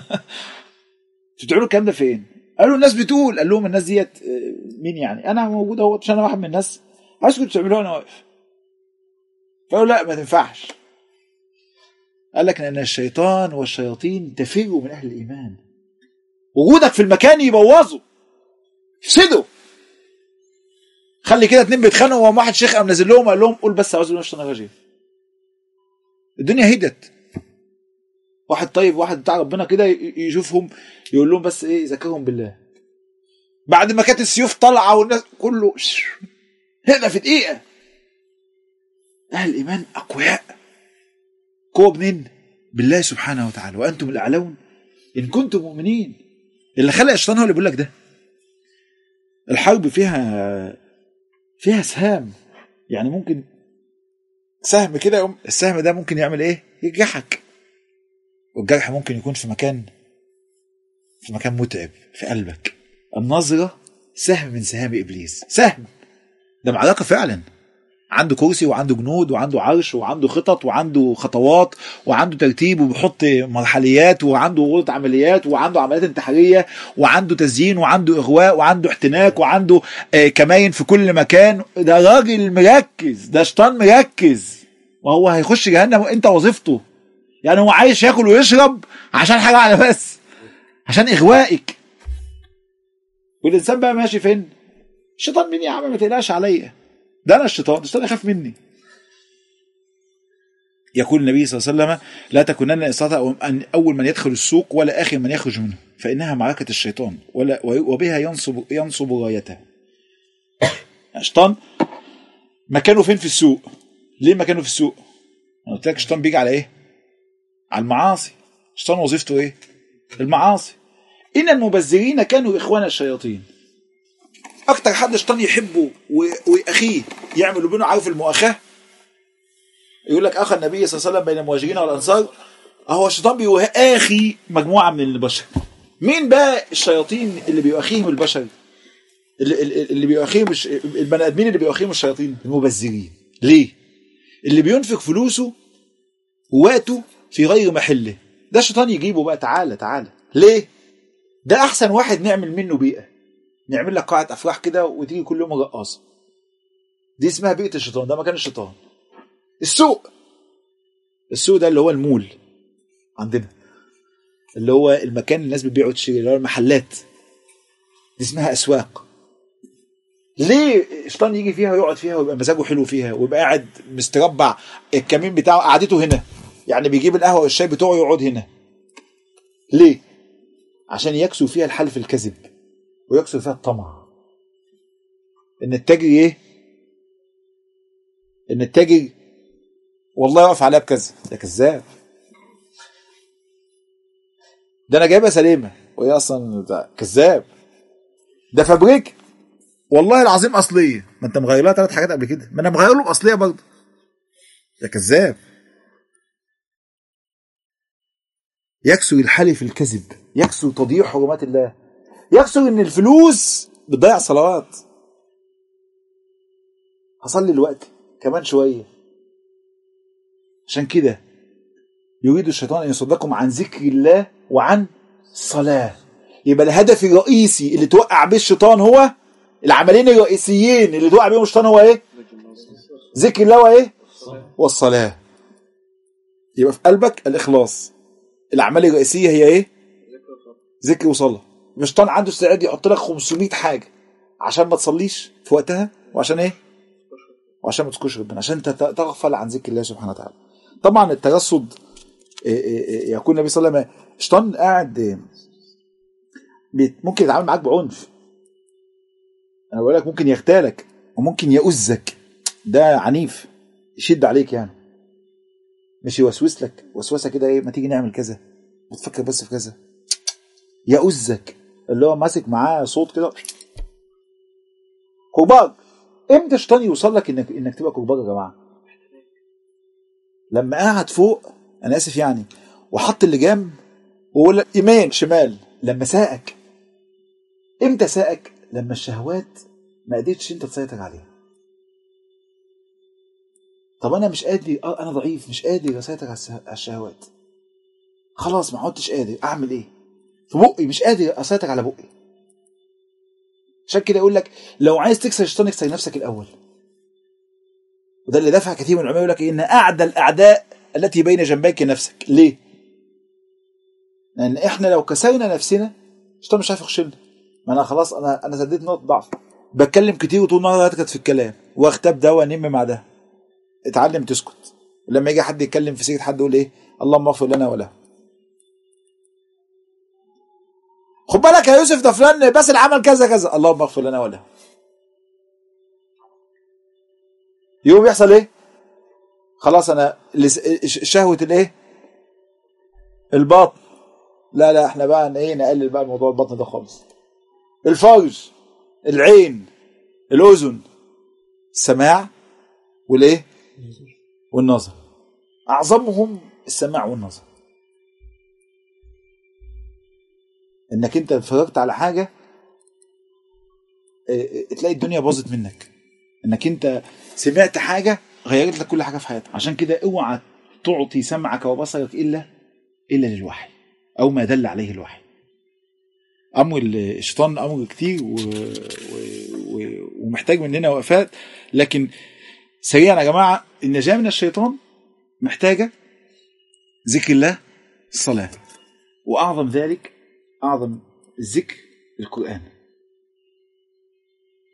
أنتوا بتعملوا الكلام ده فين؟ قالوا الناس بتقول قال لهم الناس ديت آه، مين يعني؟ أنا موجود اهوت عشان أنا واحد من الناس. عايزكم تعملوها وأنا واقف. فقالوا لا ما تنفعش. قال لك إن الشيطان والشياطين تفروا من أهل الإيمان. وجودك في المكان يبوظه. يفسدوا خلي كده اتنين بيتخانقوا وقام واحد شيخ قام نازل لهم قال لهم قول بس أعوذ بالله من الشيطان الرجيم. الدنيا هدت. واحد طيب واحد بتاع ربنا كده يشوفهم يقول لهم بس إيه يذكرهم بالله. بعد ما كانت السيوف طالعة والناس كله هنا في دقيقة. أهل الإيمان أقوياء. قوة منين؟ بالله سبحانه وتعالى. وأنتم الأعلون. إن كنتم مؤمنين. اللي خلق الشيطان هو اللي بيقول لك ده. الحرب فيها فيها سهام. يعني ممكن سهم كده يقوم السهم ده ممكن يعمل إيه؟ يجرحك والجرح ممكن يكون في مكان في مكان متعب في قلبك. النظرة سهم من سهام إبليس سهم! ده معركة فعلا. عنده كرسي وعنده جنود وعنده عرش وعنده خطط وعنده خطوات وعنده ترتيب وبيحط مرحليات وعنده غرفة عمليات وعنده عمليات انتحارية وعنده تزيين وعنده إغواء وعنده احتناك وعنده آه كماين في كل مكان. ده راجل مركز ده شيطان مركز. وهو هيخش جهنم وانت وظيفته. يعني هو عايش ياكل ويشرب عشان حاجة واحدة بس عشان إغوائك. والإنسان بقى ماشي فين؟ الشيطان مين يا عم ما تقلقش عليا. ده أنا الشيطان الشيطان يخاف مني. يقول النبي صلى الله عليه وسلم لا تكونن أن أول من يدخل السوق ولا آخر من يخرج منه فإنها معركة الشيطان ولا وبها ينصب ينصب رايته الشيطان مكانه فين في السوق؟ ليه مكانه في السوق؟ أنا قلت لك الشيطان بيجي على إيه؟ على المعاصي. الشيطان وظيفته إيه؟ المعاصي. إن المبذرين كانوا إخوان الشياطين. أكتر حد الشيطان يحبه وأخيه يعمل بينه عارف المؤاخاة؟ يقول لك اخى النبي صلى الله عليه وسلم بين المهاجرين والأنصار أهو الشيطان بيؤاخي مجموعة من البشر. مين بقى الشياطين اللي بيؤاخيهم البشر؟ اللي, بيؤاخيهم البني آدمين اللي بيؤاخيهم الشياطين؟ المبذرين. ليه؟ اللي بينفق فلوسه ووقته في غير محله. ده الشيطان يجيبه بقى تعالى تعالى. ليه؟ ده أحسن واحد نعمل منه بيئة. نعمل لك قاعه أفراح كده وتيجي كل يوم رقاصه دي اسمها بيئة الشيطان ده مكان الشيطان. السوق. السوق ده اللي هو المول. عندنا. اللي هو المكان اللي الناس بتبيع وتشتري اللي هو المحلات. دي اسمها أسواق. ليه الشيطان يجي فيها ويقعد فيها ويبقى مزاجه حلو فيها ويبقى قاعد مستربع الكمين بتاعه قعدته هنا؟ يعني بيجيب القهوة والشاي بتوعه يقعد هنا. ليه؟ عشان يكسو فيها الحلف الكذب ويكسو فيها الطمع. إن التاجر إيه؟ إن التاجر والله يقف عليها بكذا. ده كذاب. ده أنا جايبها سليمة. وهي أصلا كذاب. ده فابريك. والله العظيم أصلية. ما أنت مغير لها ثلاث حاجات قبل كده. ما أنا مغير له اصليه برضه. ده كذاب. يكسر الحلف الكذب يكسر تضييع حرمات الله يكسر إن الفلوس بتضيع صلوات. هصلي الوقت كمان شوية. عشان كده يريد الشيطان أن يصدكم عن ذكر الله وعن الصلاه يبقى الهدف الرئيسي اللي توقع بيه الشيطان هو العملين الرئيسيين اللي توقع بيهم الشيطان هو إيه؟ ذكر الله وإيه؟ والصلاة. يبقى في قلبك الإخلاص. الأعمال الرئيسية هي إيه؟ ذكر وصلاة. الشيطان عنده استعداد يحط لك 500 حاجة عشان ما تصليش في وقتها؟ وعشان إيه؟ وعشان ما تذكرش ربنا عشان تغفل عن ذكر الله سبحانه وتعالى. طبعا الترصد إيه إيه إيه يكون النبي صلى الله عليه وسلم الشيطان قاعد ممكن يتعامل معاك بعنف. أنا بقول لك ممكن يغتالك وممكن يؤذك. ده عنيف يشد عليك يعني. مش يوسوس لك وسوسة كده إيه ما تيجي نعمل كذا. وتفكر بس في كذا. يؤذك اللي هو ماسك معاه صوت كده. كرباج إمتى الشيطان يوصل لك إنك إنك تبقى كرباج يا جماعة؟ لما قعد فوق أنا آسف يعني وحط اللجام ويقول لك يمين شمال لما ساءك إمتى ساءك لما الشهوات ما قدرتش أنت تسيطر عليها. طب أنا مش قادر آه أنا ضعيف مش قادر أسيطر على الشه- على الشهوات. خلاص ما عدتش قادر أعمل إيه؟ في بقي مش قادر أسيطر على بقي. عشان كده يقول لك لو عايز تكسر الشيطان اكسر نفسك الأول. وده اللي دفع كثير من العلماء يقول لك؟ إن أعدى الأعداء التي بين جنبيك نفسك. ليه؟ لأن إحنا لو كسرنا نفسنا الشيطان مش عارف يخش لنا ما أنا خلاص أنا أنا سديت نقطة ضعف. بتكلم كتير وطول النهار هتكت في الكلام. واختب ده وانم مع ده. اتعلم تسكت. ولما يجي حد يتكلم في سيره حد يقول إيه؟ اللهم اغفر لنا وله. خد بالك يا يوسف ده فلان بس اللي عمل كذا كذا. اللهم اغفر لنا وله. يوم يحصل إيه؟ خلاص أنا شهوة الإيه؟ البطن لا لا إحنا بقى إيه؟ نقلل بقى موضوع البطن ده خالص. الفرج العين الأذن السماع والإيه؟ والنظر. أعظمهم السماع والنظر. إنك أنت اتفرجت على حاجة آه، آه، تلاقي الدنيا باظت منك. إنك أنت سمعت حاجة غيرت لك كل حاجة في حياتك. عشان كده اوعى تعطي سمعك وبصرك إلا إلا للوحي أو ما دل عليه الوحي. أمر الشيطان أمر كتير و... و... و... ومحتاج مننا وقفات لكن سريعا يا جماعة النجاه من الشيطان محتاجة ذكر الله الصلاة. وأعظم ذلك أعظم الذكر القرآن.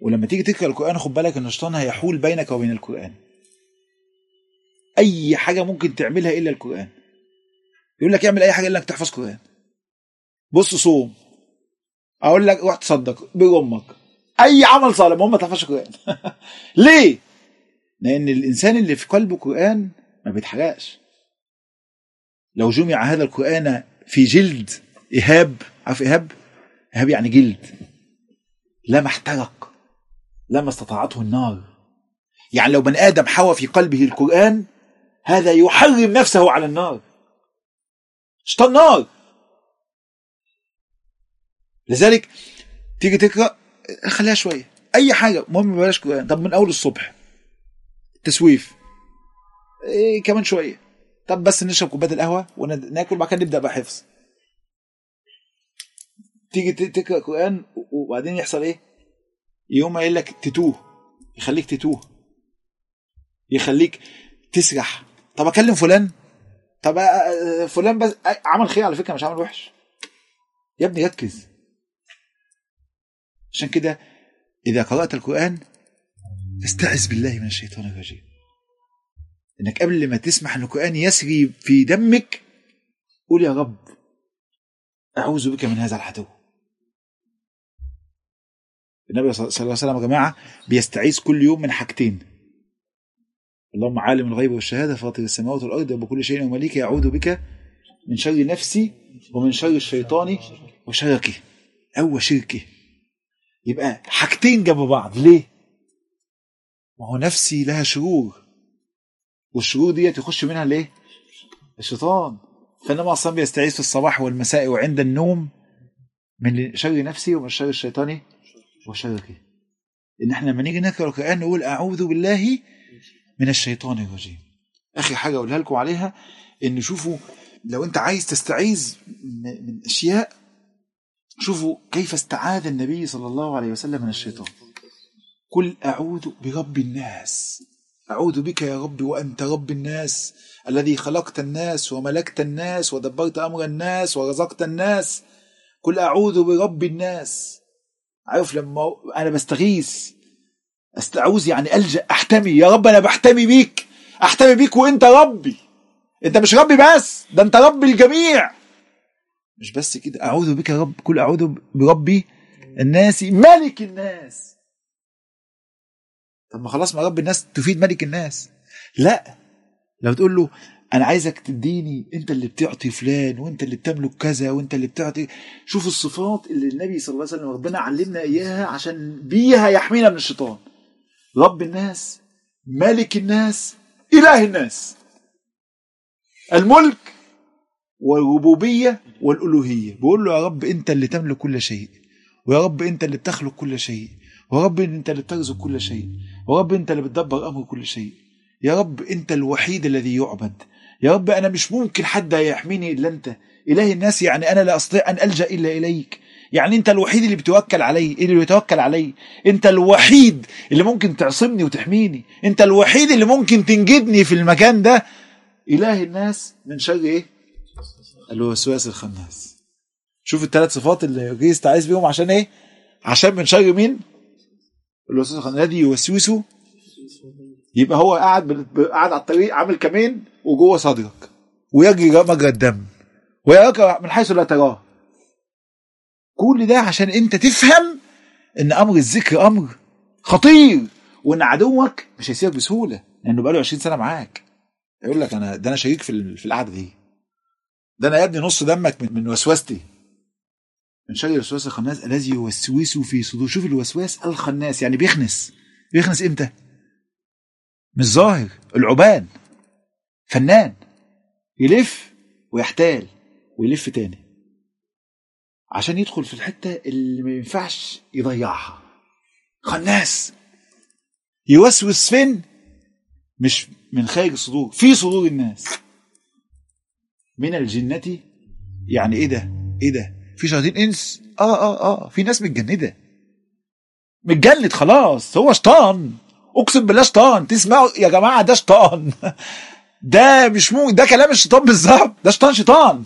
ولما تيجي تقرأ القرآن خد بالك إن الشيطان هيحول بينك وبين القرآن. أي حاجة ممكن تعملها إلا القرآن. يقول لك اعمل أي حاجة إلا إنك تحفظ قرآن. بص صوم. أقول لك روح تصدق بر أمك أي عمل صالح المهم ما تحفظش قرآن. ليه؟ لأن الإنسان اللي في قلبه قرآن ما بيتحرقش. لو جمع هذا القرآن في جلد إيهاب عارف إيهاب إيهاب يعني جلد لما احترق لما استطاعته النار. يعني لو بني آدم حوى في قلبه القرآن هذا يحرم نفسه على النار. شيطان نار. لذلك تيجي تقرأ خليها شوية. أي حاجة المهم بلاش قرآن. طب من أول الصبح. تسويف. إيه كمان شوية. طب بس نشرب كوباية القهوة وناكل بعد كده نبدأ بقى حفظ. تيجي تقرأ قران وبعدين يحصل إيه؟ يوم قايل لك تتوه. يخليك تتوه. يخليك تسرح. طب أكلم فلان؟ طب آه، آه، فلان بس آه، عمل خير على فكرة مش عمل وحش. يا ابني ركز. عشان كده إذا قرأت القرآن فاستعذ بالله من الشيطان الرجيم. إنك قبل ما تسمح إن القرآن يسري في دمك قول يا رب أعوذ بك من هذا العدو. النبي صلى الله عليه وسلم يا جماعة بيستعيذ كل يوم من حاجتين. اللهم عالم الغيب والشهادة فاطر السماوات والأرض وبكل شيء ومليك يعوذ بك من شر نفسي ومن شر الشيطان وشركه أو شركه. يبقى حاجتين جنب بعض. ليه؟ ما هو نفسي لها شرور والشرور ديت يخش منها ليه؟ الشيطان. فانما أصلا بيستعيذ في الصباح والمساء وعند النوم من شر نفسي ومن شر الشيطان وشركه إن إحنا لما نيجي نقرأ القرآن نقول أعوذ بالله من الشيطان الرجيم. اخر حاجة أقولها لكم عليها إن شوفوا لو أنت عايز تستعيذ من من أشياء شوفوا كيف استعاذ النبي صلى الله عليه وسلم من الشيطان. قل اعوذ برب الناس. اعوذ بك يا رب وانت رب الناس. الذي خلقت الناس وملكت الناس ودبرت أمر الناس ورزقت الناس. قل اعوذ برب الناس. عارف لما أنا بستغيث استعوذ يعني ألجأ أحتمي. يا رب أنا بحتمي بيك. أحتمي بيك وأنت ربي. أنت مش ربي بس ده أنت رب الجميع. مش بس كده. أعوذ بك يا رب. كل أعوذ بربي الناس ملك الناس. طب ما خلاص ما رب الناس تفيد ملك الناس. لا لو تقول له أنا عايزك تديني أنت اللي بتعطي فلان وأنت اللي بتملك كذا وأنت اللي بتعطي. شوف الصفات اللي النبي صلى الله عليه وسلم ربنا علمنا إياها عشان بيها يحمينا من الشيطان. رب الناس ملك الناس إله الناس. الملك والربوبية والألوهية. بيقول له يا رب أنت اللي تملك كل شيء ويا رب أنت اللي بتخلق كل شيء ويا رب أنت اللي بترزق كل شيء. ويا رب أنت اللي بتدبر أمر كل شيء. يا رب أنت الوحيد الذي يعبد. يا رب أنا مش ممكن حد يحميني إلا أنت. إله الناس يعني أنا لا أستطيع أن ألجأ إلا إليك. يعني أنت الوحيد اللي بتوكل علي اللي بيتوكل علي. أنت الوحيد اللي ممكن تعصمني وتحميني. أنت الوحيد اللي ممكن تنجدني في المكان ده. إله الناس من شر إيه؟ الوسواس الخناس. شوف الثلاث صفات اللي جيس تعيس بيهم عشان إيه؟ عشان من شر مين؟ الخناس الذي يوسوس يبقى هو قاعد قاعد على الطريق عامل كمين وجوه صدرك ويجري مجرى الدم. ويراك من حيث لا تراه. كل ده عشان انت تفهم ان أمر الذكر أمر خطير وان عدوك مش هيسيبك بسهولة لأنه بقاله 20 سنة معاك. يقول لك أنا ده أنا شريك في في القعدة دي. ده أنا يا ابني نص دمك من وسوستي. من شر الوسواس الخناس الذي يوسوس في صدور شوف الوسواس الخناس يعني بيخنس. بيخنس إمتى؟ مش ظاهر العبان فنان. يلف ويحتال ويلف تاني. عشان يدخل في الحتة اللي ما ينفعش يضيعها. خناس. يوسوس فين؟ مش من خارج الصدور في صدور الناس. من الجنة يعني إيه ده؟ إيه ده؟ في شياطين إنس. آه آه آه. في ناس متجنده متجند خلاص. هو شيطان. أقسم بالله شيطان. تسمعوا يا جماعة ده شيطان. ده مش مو ده كلام الشيطان بالظبط. ده شيطان شيطان.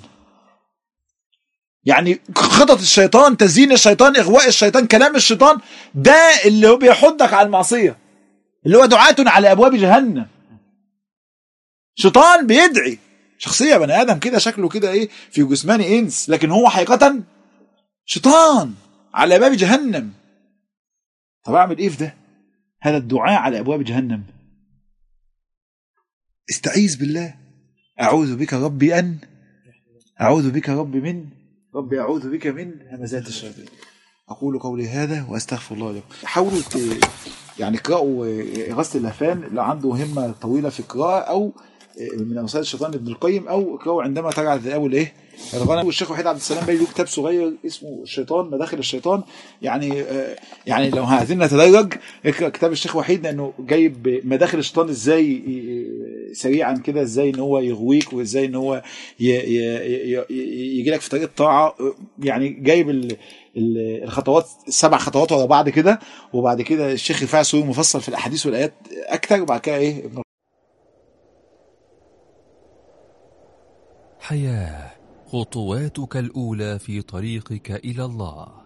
يعني خطط الشيطان تزيين الشيطان إغواء الشيطان كلام الشيطان ده اللي هو بيحضك على المعصية. اللي هو دعاة على أبواب جهنم. شيطان بيدعي. شخصية بني آدم كده شكله كده إيه في جسمان إنس لكن هو حقيقة شيطان على باب جهنم. طب أعمل إيه في ده؟ هذا الدعاء على أبواب جهنم. استعيذ بالله. أعوذ بك ربي أن أعوذ بك ربي من ربي أعوذ بك من همزات الشياطين. أقول قولي هذا وأستغفر الله لكم. حاولوا يعني اقرأوا إغاثة اللهفان اللي عنده همة طويلة في القراءة أو من أمثال الشيطان ابن القيم أو اقرأوا عندما ترعى الذئاب الإيه؟ الغنم. والشيخ وحيد عبد السلام باي له كتاب صغير اسمه الشيطان مداخل الشيطان. يعني آه، يعني لو عايزين نتدرج كتاب الشيخ وحيد لأنه جايب مداخل الشيطان إزاي ي- سريعا كده إزاي إن هو يغويك وإزاي إن هو يجي لك في طريق الطاعة يعني جايب ال- ال- الخطوات السبع خطوات ورا بعض كده. وبعد كده الشيخ رفاعي مفصل في الأحاديث والآيات أكتر. وبعد كده إيه؟ ابن حياة. خطواتك الأولى في طريقك إلى الله.